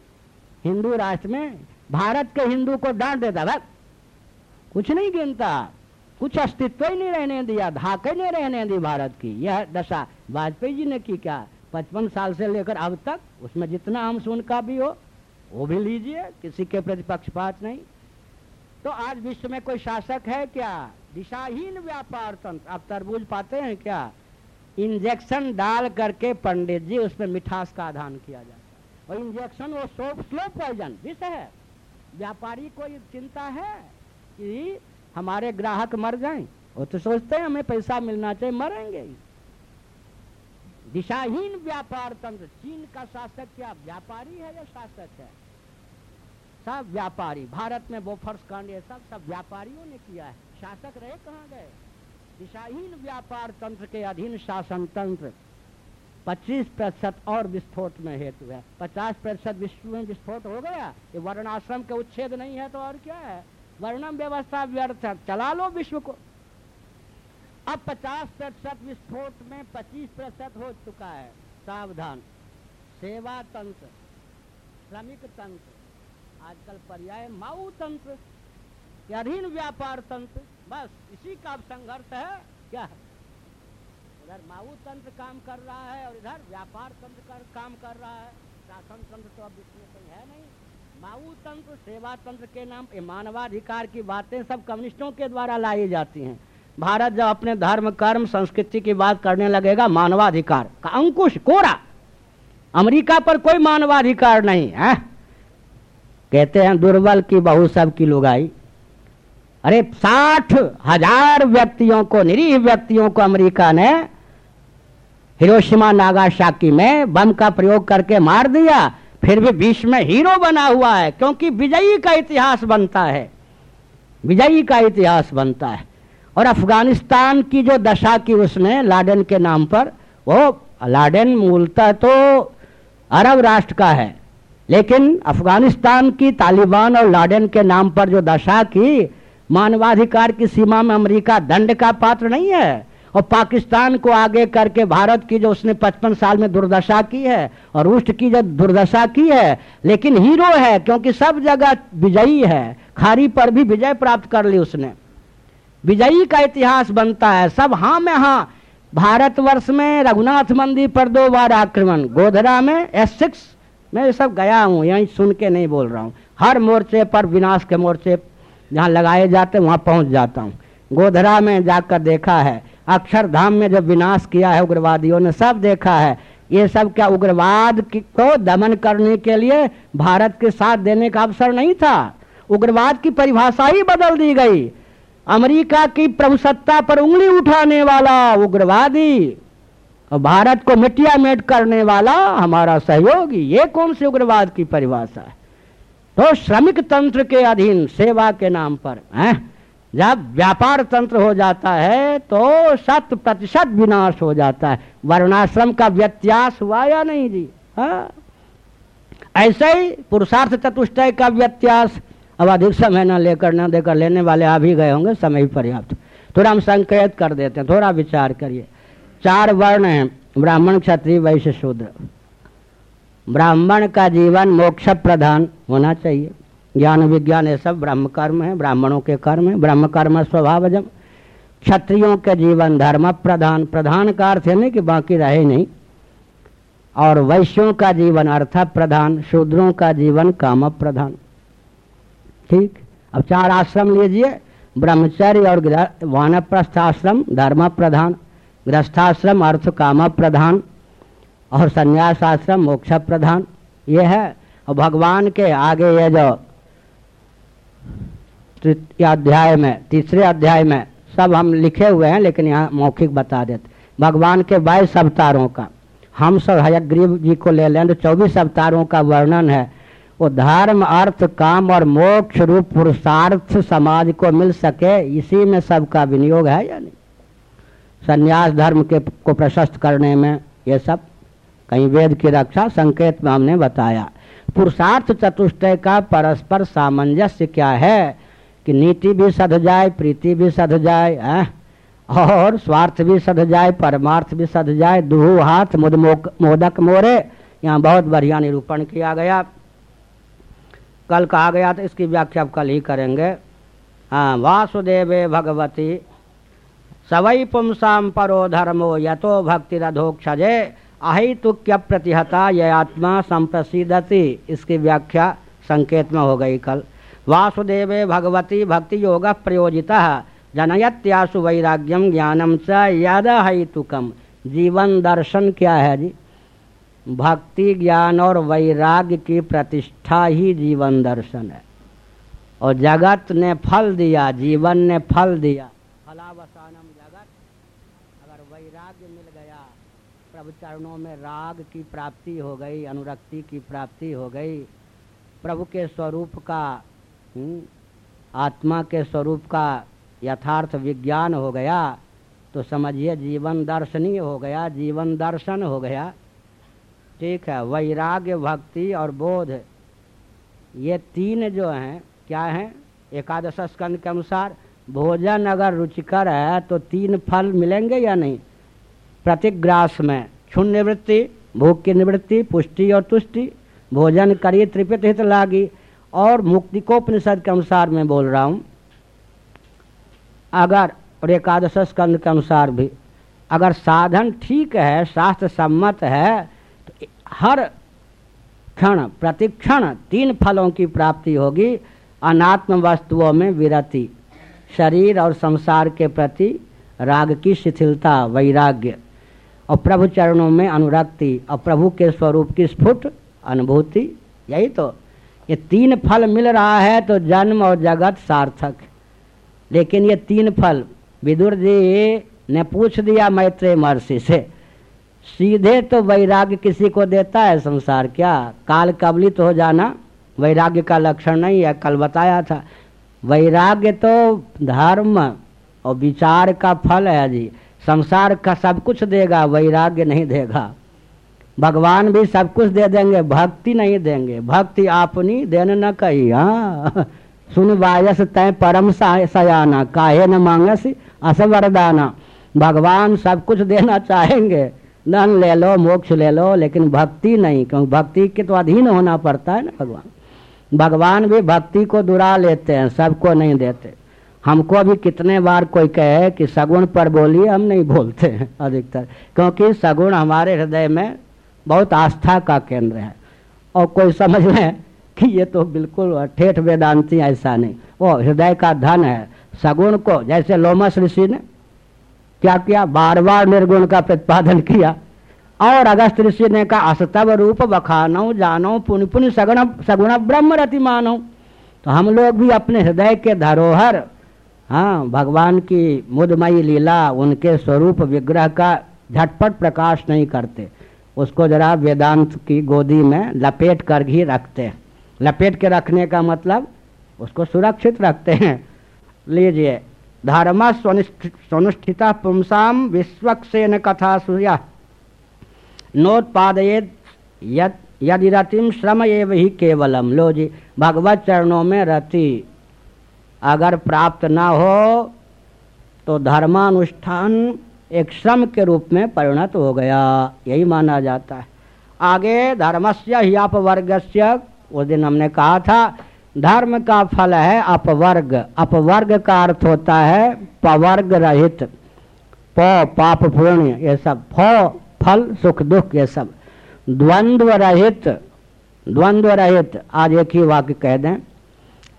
हिंदू राष्ट्र में भारत के हिंदू को डांट देता भाई, कुछ नहीं गिनता। कुछ अस्तित्व ही नहीं रहने दिया धाक नहीं रहने दी भारत की। यह दशा वाजपेयी जी ने की क्या? पचपन साल से लेकर अब तक उसमें जितना अंश उनका भी हो, वो भी लीजिए, किसी के प्रति पक्षपात नहीं। तो आज विश्व में कोई शासक है क्या? दिशाहीन व्यापार तंत्र। आप तरबूज पाते हैं क्या? इंजेक्शन डाल करके पंडित जी उसमें मिठास का आधान किया जाता है। और इंजेक्शन वो स्लो पॉइजन विष है। व्यापारी को चिंता है कि हमारे ग्राहक मर जाएँ। वो तो सोचते हैं हमें पैसा मिलना चाहिए, मरेंगे दिशाहीन व्यापार तंत्र, चीन का शासक क्या व्यापारी है या शासक है? सब व्यापारी। भारत में बोफर्स, कांड ये सब सब व्यापारियों ने किया है। शासक रहे कहाँ गए? दिशाहीन व्यापार तंत्र के अधीन शासन तंत्र। 25 प्रतिशत और विस्फोट में हेतु है। 50 प्रतिशत विश्व में विस्फोट हो गया। ये वर्णाश्रम के उच्छेद नहीं है तो और क्या है? वर्णम व्यवस्था व्यर्थ चला लो विश्व को। अब 50 प्रतिशत विस्फोट में 25 प्रतिशत हो चुका है। सावधान। सेवा तंत्र, श्रमिक तंत्र, आजकल पर्याय माऊ तंत्र अधीन व्यापार तंत्र, बस इसी का अब संघर्ष है। क्या है? उधर माऊ तंत्र काम कर रहा है और इधर व्यापार तंत्र कर काम कर रहा है। शासन तंत्र तो अब इसमें कोई है नहीं। माऊ तंत्र, सेवा तंत्र के नाम पे मानवाधिकार की बातें सब कम्युनिस्टों के द्वारा लाई जाती हैं। भारत जब अपने धर्म, कर्म, संस्कृति की बात करने लगेगा, मानवाधिकार का अंकुश, कोरा। अमेरिका पर कोई मानवाधिकार नहीं, है? कहते हैं, दुर्बल की बहु सब की लुगाई। अरे, साठ हज़ार व्यक्तियों को, निरीह व्यक्तियों को अमेरिका ने हिरोशिमा नागासाकी में बम का प्रयोग करके मार दिया। फिर भी विश्व में हीरो बना हुआ है, क्योंकि विजयी का इतिहास बनता है। विजयी का इतिहास बनता है। और अफ़गानिस्तान की जो दशा की उसने, लाडेन के नाम पर, वो, लाडेन मूलतः तो अरब राष्ट्र का है। लेकिन अफ़गानिस्तान की तालिबान और लाडेन के नाम पर जो दशा की, मानवाधिकार की सीमा में अमेरिका दंड का पात्र नहीं है। और पाकिस्तान को आगे करके भारत की जो उसने 55 साल में दुर्दशा की है और रुष्ट की जो दुर्दशा की है, लेकिन हीरो है, क्योंकि सब जगह विजयी है। खारी पर भी विजय प्राप्त कर ली उसने। विजयी का इतिहास बनता है। सब हाँ में हाँ। भारतवर्ष में रघुनाथ मंदिर पर दो बार आक्रमण। गोधरा में एस सिक्स मैं सब गया हूँ। यहीं सुन के नहीं बोल रहा हूँ। हर मोर्चे पर, विनाश के मोर्चे जहाँ लगाए जाते वहाँ पहुँच जाता हूँ। गोधरा में जाकर देखा है। अक्षरधाम में जब विनाश किया है उग्रवादियों ने, सब देखा है। ये सब क्या उग्रवाद को दमन करने के लिए भारत के साथ देने का अवसर नहीं था? उग्रवाद की परिभाषा ही बदल दी गई। अमेरिका की प्रभुसत्ता पर उंगली उठाने वाला उग्रवादी और भारत को मिटिया मेट करने वाला हमारा सहयोगी, ये कौन सी उग्रवाद की परिभाषा है? तो श्रमिक तंत्र के अधीन, सेवा के नाम पर, है? जब व्यापार तंत्र हो जाता है तो शत प्रतिशत विनाश हो जाता है। वर्णाश्रम का व्यत्यास हुआ या नहीं जी? हाँ। ऐसे ही पुरुषार्थ चतुष्टय का व्यत्यास, अब अधिक समय न लेकर, न देकर लेने वाले आ भी गए होंगे, समय ही पर्याप्त। थोड़ा हम संकेत कर देते हैं, थोड़ा विचार करिए। चार वर्ण हैं, ब्राह्मण, क्षत्रिय, वैश्य, शूद्र। ब्राह्मण का जीवन मोक्ष प्रधान होना चाहिए। ज्ञान विज्ञान ये सब ब्रह्म कर्म है, ब्राह्मणों के कर्म है, ब्रह्म कर्म स्वभावजम क्षत्रियों के जीवन धर्म प्रधान प्रधान का अर्थ है नहीं कि बाकी रहे नहीं। और वैश्यों का जीवन अर्थ प्रधान, शूद्रों का जीवन काम प्रधान। ठीक? अब चार आश्रम लीजिए, ब्रह्मचर्य और वानप्रस्थ आश्रम, धर्म प्रधान, गृहस्थाश्रम, अर्थ काम प्रधान, और संन्यास आश्रम, मोक्ष प्रधान। ये है, और भगवान के आगे ये जो अध्याय में, तीसरे अध्याय में सब हम लिखे हुए हैं, लेकिन यहाँ मौखिक बता देते भगवान के बाईस अवतारों का, हम सब हयग्रीव जी को ले लें तो चौबीस अवतारों का वर्णन है। वो धर्म, अर्थ, काम और मोक्ष रूप, पुरुषार्थ, समाज को मिल सके, इसी में सबका विनियोग है या नहीं? संन्यास धर्म के, को प्रशस्त करने में ये सब, कहीं वेद की रक्षा संकेत में हमने बताया। पुरुषार्थ चतुष्टय का परस्पर सामंजस्य क्या है? कि नीति भी सध जाए, प्रीति भी सध जाए, है? और स्वार्थ भी सध जाए, परमार्थ भी सध जाए, दुहू हाथ मुद मोदक मोरे। यहाँ बहुत बढ़िया निरूपण किया गया। कल कहा गया तो इसकी व्याख्या कल ही करेंगे। हाँ वासुदेवे भगवती सवई पुमसाम परो धर्मो यतो भक्ति रधोक्षजे अहितुक्य प्रतिहता ये आत्मा संप्रसिदति। इसकी व्याख्या संकेत में हो गई कल। वासुदेवे भगवती भक्ति योग प्रयोजिता। जनयत्यासु वैराग्यम ज्ञानम च यद हेतुकम जीवन दर्शन क्या है जी? भक्ति ज्ञान और वैराग्य की प्रतिष्ठा ही जीवन दर्शन है। और जगत ने फल दिया, जीवन ने फल दिया। फलावसानम जगत अगर वैराग्य मिल गया चरणों में राग की प्राप्ति हो गई अनुरक्ति की प्राप्ति हो गई। प्रभु के स्वरूप का हम्म, आत्मा के स्वरूप का यथार्थ विज्ञान हो गया तो समझिए जीवन दर्शनीय हो गया जीवन दर्शन हो गया। ठीक है वैराग्य भक्ति और बोध ये तीन जो हैं क्या हैं? एकादश स्कंद के अनुसार भोजन अगर रुचिकर है तो तीन फल मिलेंगे या नहीं? प्रतिग्रास में। क्षुण निवृत्ति भूख की निवृत्ति पुष्टि और तुष्टि, भोजन करिए त्रिपित हित लागी और मुक्तिकोपनिषद के अनुसार मैं बोल रहा हूँ। अगर और एकादश स्कंद के अनुसार भी, अगर साधन ठीक है, शास्त्र सम्मत है तो हर क्षण, प्रतिक्षण तीन फलों की प्राप्ति होगी, अनात्म वस्तुओं में विरति, शरीर और संसार के प्रति राग की शिथिलता, वैराग्य। और प्रभु चरणों में अनुरक्ति और प्रभु के स्वरूप की स्फुट अनुभूति। यही तो ये तीन फल मिल रहा है तो जन्म और जगत सार्थक। लेकिन ये तीन फल, विदुर जी ने पूछ दिया मैत्रेय महर्षि से, सीधे तो वैराग्य किसी को देता है संसार क्या? काल कबलित हो जाना? वैराग्य का लक्षण नहीं है, कल बताया था। वैराग्य तो धर्म और विचार का फल है जी। संसार का सब कुछ देगा, वैराग्य नहीं देगा। भगवान भी सब कुछ दे देंगे, भक्ति नहीं देंगे। भक्ति आपनी देन न कही हाँ। सुन वायस तय परम सयाना, काहे न मांगस अस वरदाना भगवान सब कुछ देना चाहेंगे। धन ले लो, मोक्ष ले लो, लेकिन भक्ति नहीं क्योंकि भक्ति के तो अधीन होना पड़ता है ना भगवान। भगवान भी भक्ति को दुरा लेते हैं, सबको नहीं देते। हमको भी कितने बार कोई कहे कि सगुण पर बोलिए, हम नहीं बोलते हैं अधिकतर। क्योंकि सगुण हमारे हृदय में बहुत आस्था का केंद्र है। और कोई समझ लें कि ये तो बिल्कुल ठेठ वेदांति ऐसा नहीं। वो हृदय का धन है। सगुण को, जैसे लोमस ऋषि ने क्या किया? बार बार निर्गुण का प्रतिपादन किया। और अगस्त ऋषि ने कहा, असतव रूप बखानो जानो पुण्य पुण्य सगुण सगुण ब्रह्म रति मानो। तो हम लोग भी अपने हृदय के धरोहर हाँ भगवान की मुदमयी लीला उनके स्वरूप विग्रह का झटपट प्रकाश नहीं करते। उसको जरा वेदांत की गोदी में लपेट कर ही रखते हैं। लपेट के रखने का मतलब उसको सुरक्षित रखते हैं। लीजिए, धर्म स्वनुष्ठित पुंसाम विश्वक्सेन कथा सूर्य नोत्पादयेद यदि रतिम श्रम एव ही केवलम लो जी, भगवत चरणों में रति अगर प्राप्त ना हो तो धर्मानुष्ठान एक श्रम के रूप में परिणत हो गया। यही माना जाता है। आगे धर्मस्य ही अपवर्गस्य, उस दिन हमने कहा था, धर्म का फल है अपवर्ग। अपवर्ग का अर्थ होता है पवर्ग रहित। प, पाप, पुण्य, ये सब। फ फल, सुख, दुख, ये सब। द्वंद्व रहित। द्वंद्व रहित। आज एक ही वाक्य कह दें।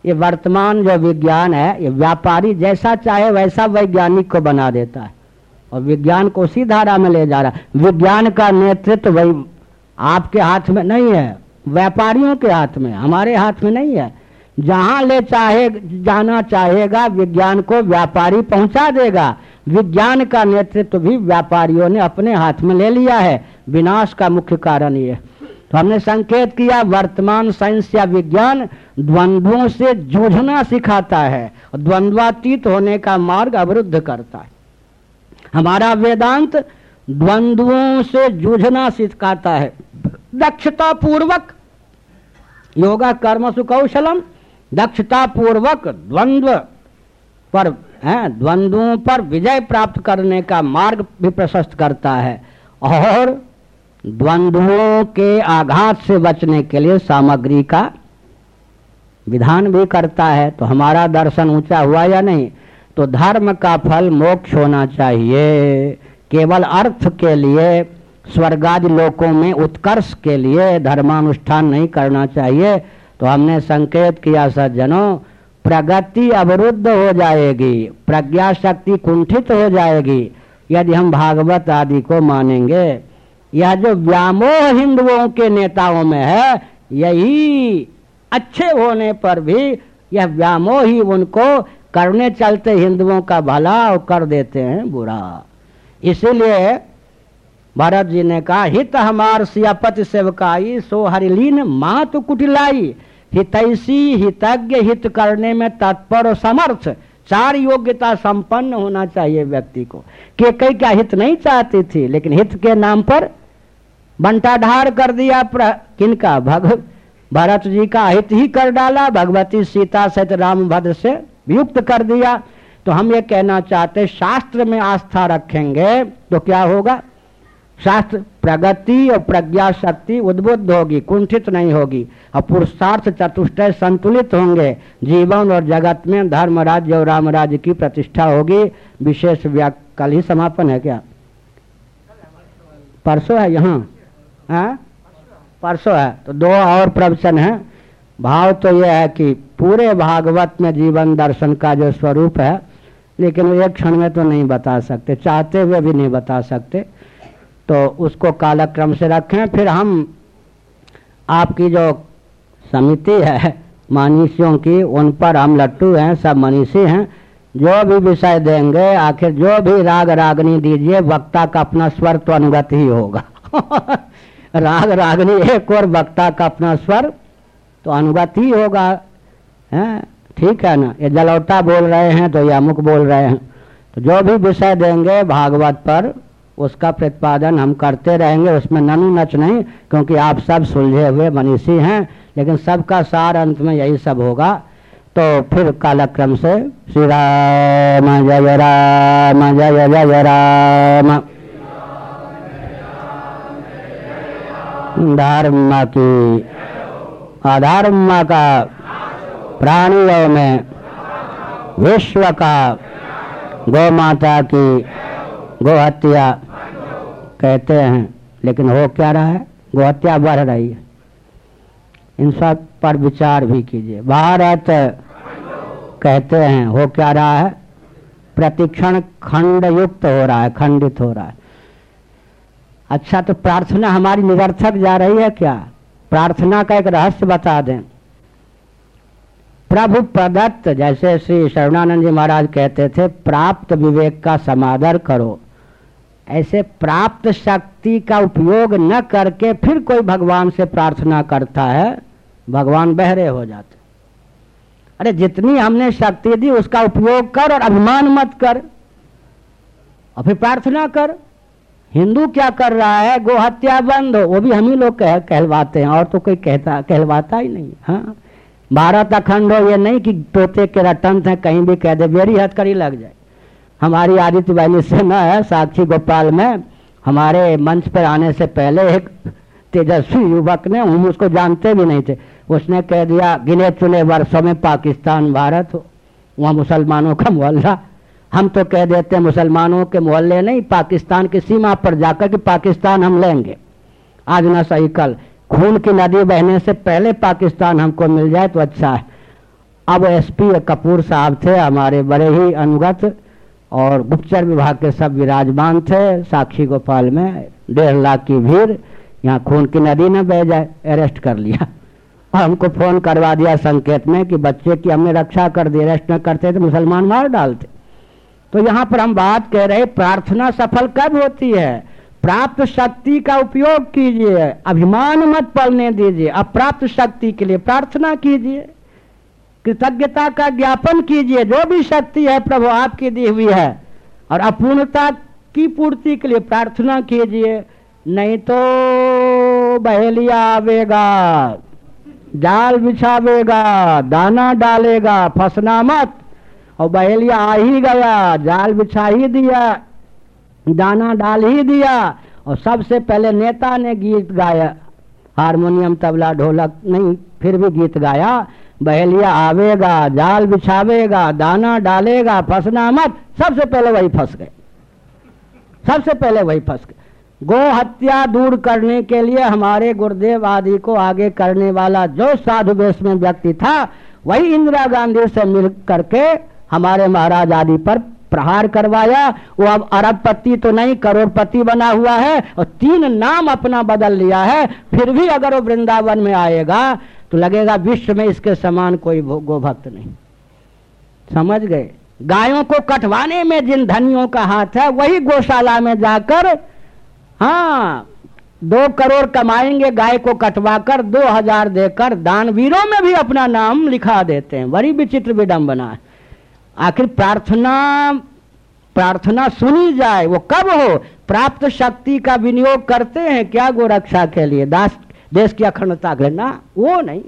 ये वर्तमान जो विज्ञान है, ये व्यापारी जैसा चाहे वैसा वैज्ञानिक को बना देता है। और विज्ञान को उसी धारा में ले जा रहा है। विज्ञान का नेतृत्व वही आपके हाथ में नहीं है, व्यापारियों के हाथ में, हमारे हाथ में नहीं है। जहाँ ले चाहे, जाना चाहेगा, विज्ञान को व्यापारी पहुँचा देगा। विज्ञान का नेतृत्व भी व्यापारियों ने अपने हाथ में ले लिया है। विनाश का मुख्य कारण ये तो हमने संकेत किया, वर्तमान साइंस या विज्ञान द्वंद्वों से जूझना सिखाता है द्वंद्वातीत होने का मार्ग अवरुद्ध करता है। हमारा वेदांत द्वंद्वों से जूझना सिखाता है। दक्षता पूर्वक योगा कर्म सुकौशलम दक्षता पूर्वक द्वंद्व पर, है, द्वंद्वों पर विजय प्राप्त करने का मार्ग भी प्रशस्त करता है। और द्वंद्वों के आघात से बचने के लिए सामग्री का विधान भी करता है। तो हमारा दर्शन ऊँचा हुआ या नहीं? तो धर्म का फल मोक्ष होना चाहिए। केवल अर्थ के लिए, स्वर्गादि लोकों में उत्कर्ष के लिए धर्मानुष्ठान नहीं करना चाहिए। तो हमने संकेत किया, सज्जनों, प्रगति अवरुद्ध हो जाएगी प्रज्ञा शक्ति कुंठित हो जाएगी, यदि हम भागवत आदि को मानेंगे। यह जो व्यामोह हिंदुओं के नेताओं में है, यही अच्छे होने पर भी यह व्यामोह ही उनको करने चलते हिंदुओं का भला और कर देते हैं बुरा। इसीलिए भरत जी ने कहा, हित हमार सियापति सेवकाई, सो हरिलीन मात कुटिलाई। हितैषी हितज्ञ हित करने में तत्पर और समर्थ, चार योग्यता संपन्न होना चाहिए व्यक्ति को। के कई क्या हित नहीं चाहती थी, लेकिन हित के नाम पर बंटाढार कर दिया किनका? भग भरत जी का हित ही कर डाला। भगवती सीता सहित राम भद्र से युक्त कर दिया। तो हम ये कहना चाहते शास्त्र में आस्था रखेंगे तो क्या होगा? शास्त्र, प्रगति और प्रज्ञा शक्ति उद्बुद्ध होगी, कुंठित नहीं होगी। और पुरुषार्थ चतुष्टय संतुलित होंगे। जीवन और जगत में धर्म, राज्य और राम राज्य की प्रतिष्ठा होगी। विशेष कल ही समापन है क्या? परसों है, यहाँ। हाँ? परसों है तो दो और प्रवचन है। भाव तो यह है कि पूरे भागवत में जीवन दर्शन का जो स्वरूप है, लेकिन एक क्षण में तो नहीं बता सकते, चाहते हुए भी नहीं बता सकते। तो उसको कालक्रम से रखें, फिर हम आपकी जो समिति है, मनीषियों की, उन पर हम लट्टू हैं, सब मनीषी हैं। जो भी विषय देंगे, आखिर जो भी राग रागनी दीजिए, वक्ता का अपना स्वर तो अनुगत ही होगा। राग रागनी एक और वक्ता का अपना स्वर तो अनुगत ही होगा। है? ठीक है ना? ये जलौटा बोल रहे हैं तो ये अमुक बोल रहे हैं। तो जो भी विषय देंगे भागवत पर, उसका प्रतिपादन हम करते रहेंगे। उसमें ननु नच नहीं, क्योंकि आप सब सुलझे हुए मनीषी हैं, लेकिन सबका सार अंत में यही सब होगा। तो फिर कालक्रम से श्री राम जय राम जय जय राम। धर्म की, अधर्म का प्राणियों में विश्व का गौ माता की गोहत्या कहते हैं। लेकिन हो क्या रहा है? गोहत्या बढ़ रही है। इन सब पर विचार भी कीजिए। भारत कहते हैं, हो क्या रहा है? प्रतिक्षण खंड युक्त हो रहा है, खंडित हो रहा है। अच्छा तो प्रार्थना हमारी निरर्थक जा रही है क्या? प्रार्थना का एक रहस्य बता दें। प्रभु प्रदत्त, जैसे श्री शरणानंद जी महाराज कहते थे, प्राप्त विवेक का समादर करो। ऐसे प्राप्त शक्ति का उपयोग न करके फिर कोई भगवान से प्रार्थना करता है, भगवान बहरे हो जाते। अरे, जितनी हमने शक्ति दी, उसका उपयोग कर और अभिमान मत कर। और फिर प्रार्थना कर। हिंदू क्या कर रहा है? गो हत्या बंद हो। वो भी हम ही लोग कह, कहलवाते हैं। और तो कोई कहता कहलवाता ही नहीं। हाँ? भारत अखंड हो ये नहीं कि तोते के रटन थे कहीं भी कह दे बेरी हथकड़ी लग जाए। हमारी आदित्य वाली सेना है साक्षी गोपाल में। हमारे मंच पर आने से पहले एक तेजस्वी युवक ने हम उसको जानते भी नहीं थे उसने कह दिया गिने चुने वर्षों में पाकिस्तान भारत हो। वहाँ मुसलमानों का मोहल्ला हम तो कह देते हैं, मुसलमानों के मोहल्ले नहीं, पाकिस्तान की सीमा पर जाकर कि पाकिस्तान हम लेंगे। आज ना सही, कल। खून की नदी बहने से पहले पाकिस्तान हमको मिल जाए तो अच्छा है। अब एसपी कपूर साहब थे, हमारे बड़े ही अनुगत और गुप्तचर विभाग के सब विराजमान थे, साक्षी गोपाल में डेढ़ लाख की भीड़, यहाँ खून की नदी न बह जाए, अरेस्ट कर लिया। और हमको फ़ोन करवा दिया संकेत में कि बच्चे की हमने रक्षा कर दी, अरेस्ट न करते तो मुसलमान मार डालते। तो यहाँ पर हम बात कह रहे प्रार्थना सफल कब होती है? प्राप्त शक्ति का उपयोग कीजिए, अभिमान मत पलने दीजिए, अप्राप्त शक्ति के लिए प्रार्थना कीजिए, कृतज्ञता का ज्ञापन कीजिए, जो भी शक्ति है प्रभु आपकी दी हुई है, और अपूर्णता की पूर्ति के लिए प्रार्थना कीजिए, नहीं तो बहेलिया आवेगा, जाल बिछावेगा, दाना डालेगा, फंसना मत। और बहेलिया आ ही गया, जाल बिछा ही दिया, दाना डाल ही दिया, और सबसे पहले नेता ने गीत गाया। हारमोनियम, तबला, ढोलक, नहीं, फिर भी गीत गाया। बहेलिया आवेगा, जाल बिछावेगा, दाना डालेगा, फंसना मत। सबसे पहले वही फंस गए। सबसे पहले वही फंस गए। गो हत्या दूर करने के लिए हमारे गुरुदेव आदि को आगे करने वाला जो साधु वेश में व्यक्ति था, वही इंदिरा गांधी से मिल करके हमारे महाराज आदि पर प्रहार करवाया। वो अब अरबपति तो नहीं, करोड़पति बना हुआ है और तीन नाम अपना बदल लिया है। फिर भी अगर वो वृंदावन में आएगा तो लगेगा विश्व में इसके समान कोई गोभक्त नहीं। समझ गए? गायों को कटवाने में जिन धनियों का हाथ है, वही गौशाला में जाकर हाँ दो करोड़ कमाएँगे गाय को कटवाकर, दो हज़ार देकर दानवीरों में भी अपना नाम लिखा देते हैं। बड़ी विचित्र विडंबना है। आखिर प्रार्थना प्रार्थना सुनी जाए, वो कब हो? प्राप्त शक्ति का विनियोग करते हैं क्या गोरक्षा के लिए? दास, देश की अखंडता करना वो नहीं।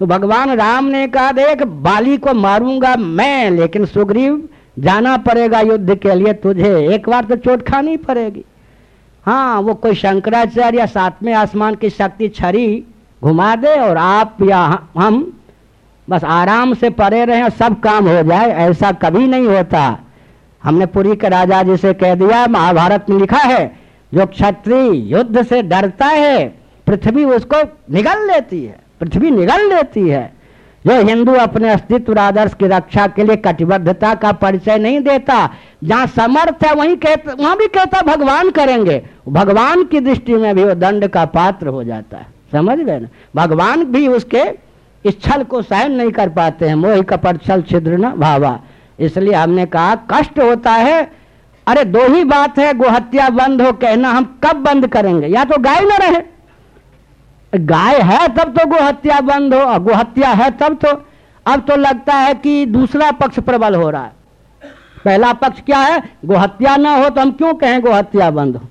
तो भगवान राम ने कहा, देख, बाली को मारूँगा मैं, लेकिन सुग्रीव, जाना पड़ेगा युद्ध के लिए तुझे। एक बार तो चोट खानी पड़ेगी। हाँ वो कोई शंकराचार्य या सातवें आसमान की शक्ति छरी घुमा दे और आप या हम बस आराम से पड़े रहे सब काम हो जाए। ऐसा कभी नहीं होता। हमने पुरी के राजा जी से कह दिया, महाभारत में लिखा है, जो क्षत्रिय युद्ध से डरता है, पृथ्वी उसको निगल लेती है, पृथ्वी निगल लेती है। जो हिंदू अपने अस्तित्व आदर्श की रक्षा के लिए कटिबद्धता का परिचय नहीं देता, जहाँ समर्थ है, वहीं कहता वहाँ भी कहता भगवान करेंगे। भगवान की दृष्टि में भी वो दंड का पात्र हो जाता है। समझ गए ना? भगवान भी उसके इस छल को सहन नहीं कर पाते हैं। मोह कपट छल छिद्र न भावा। इसलिए हमने कहा, कष्ट होता है। अरे दो ही बात है, गोहत्या बंद हो, कहना हम कब बंद करेंगे? या तो गाय न रहे। गाय है तब तो गोहत्या बंद हो गोहत्या है तब तो। अब तो लगता है कि दूसरा पक्ष प्रबल हो रहा है। पहला पक्ष क्या है? गोहत्या ना हो तो हम क्यों कहें गोहत्या बंद हो?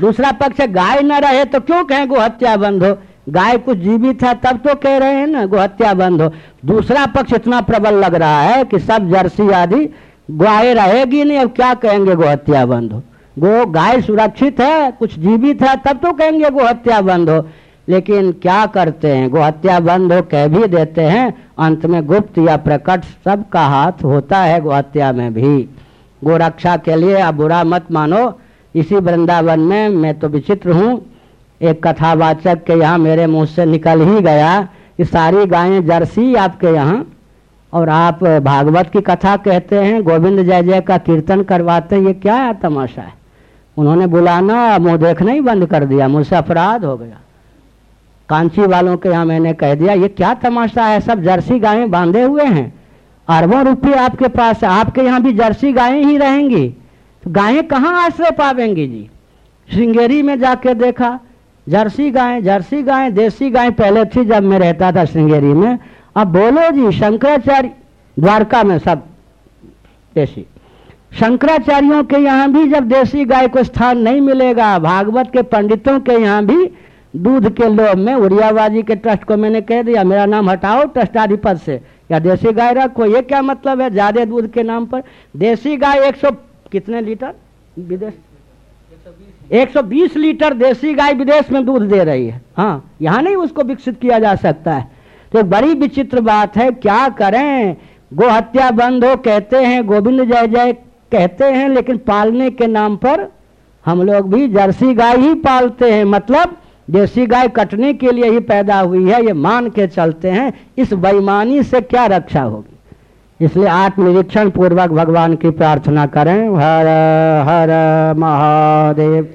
दूसरा पक्ष गाय न रहे तो क्यों कहें गोहत्या बंद हो? गाय कुछ जीवित है, तब तो कह रहे हैं ना गोहत्या बंद हो। दूसरा पक्ष इतना प्रबल लग रहा है कि सब जर्सी आदि गाय रहेगी नहीं, अब क्या कहेंगे गोहत्या बंद हो? गो गाय सुरक्षित है, कुछ जीवित है, तब तो कहेंगे गोहत्या बंद हो। लेकिन क्या करते हैं? गोहत्या बंद हो, कह भी देते हैं, अंत में गुप्त या प्रकट सबका हाथ होता है गोहत्या में भी। गोरक्षा के लिए आप बुरा मत मानो। इसी वृंदावन में मैं तो विचित्र हूँ। एक कथावाचक के यहाँ मेरे मुँह से निकल ही गया कि सारी गायें जर्सी आपके यहाँ। और आप भागवत की कथा कहते हैं, गोविंद जय जय का कीर्तन करवाते हैं, ये क्या है तमाशा है? उन्होंने बुलाना मुँह देखना ही बंद कर दिया, मुझसे अपराध हो गया। कांची वालों के यहाँ मैंने कह दिया, ये क्या तमाशा है? सब जर्सी गायें बांधे हुए हैं। अरबों रुपये आपके पास है, आपके यहाँ भी जर्सी गायें ही रहेंगी। तो गायें कहाँ आश्रय पावेंगी जी? श्रृंगेरी में जाके देखा जर्सी गाय जर्सी गाय, देसी गाय पहले थी जब मैं रहता था श्रृंगेरी में। अब बोलो जी, शंकराचार्य द्वारका में सब देसी। शंकराचार्यों के यहाँ भी जब देसी गाय को स्थान नहीं मिलेगा, भागवत के पंडितों के यहाँ भी दूध के लोभ में उड़ियाबाजी के ट्रस्ट को मैंने कह दिया, मेरा नाम हटाओ ट्रस्टाधिपत से। या देसी गाय रखो, ये क्या मतलब है? ज़्यादा दूध के नाम पर। देसी गाय 100 कितने लीटर? विदेश 120 लीटर देसी गाय विदेश में दूध दे रही है। हाँ यहाँ नहीं उसको विकसित किया जा सकता है। तो बड़ी विचित्र बात है, क्या करें? गो हत्या बंद हो, कहते हैं, गोविंद जय जय कहते हैं, लेकिन पालने के नाम पर हम लोग भी जर्सी गाय ही पालते हैं। मतलब देसी गाय कटने के लिए ही पैदा हुई है, ये मान के चलते हैं, इस बेईमानी से क्या रक्षा होगी? इसलिए आत्मनिरीक्षण पूर्वक भगवान की प्रार्थना करें, हर हर महादेव।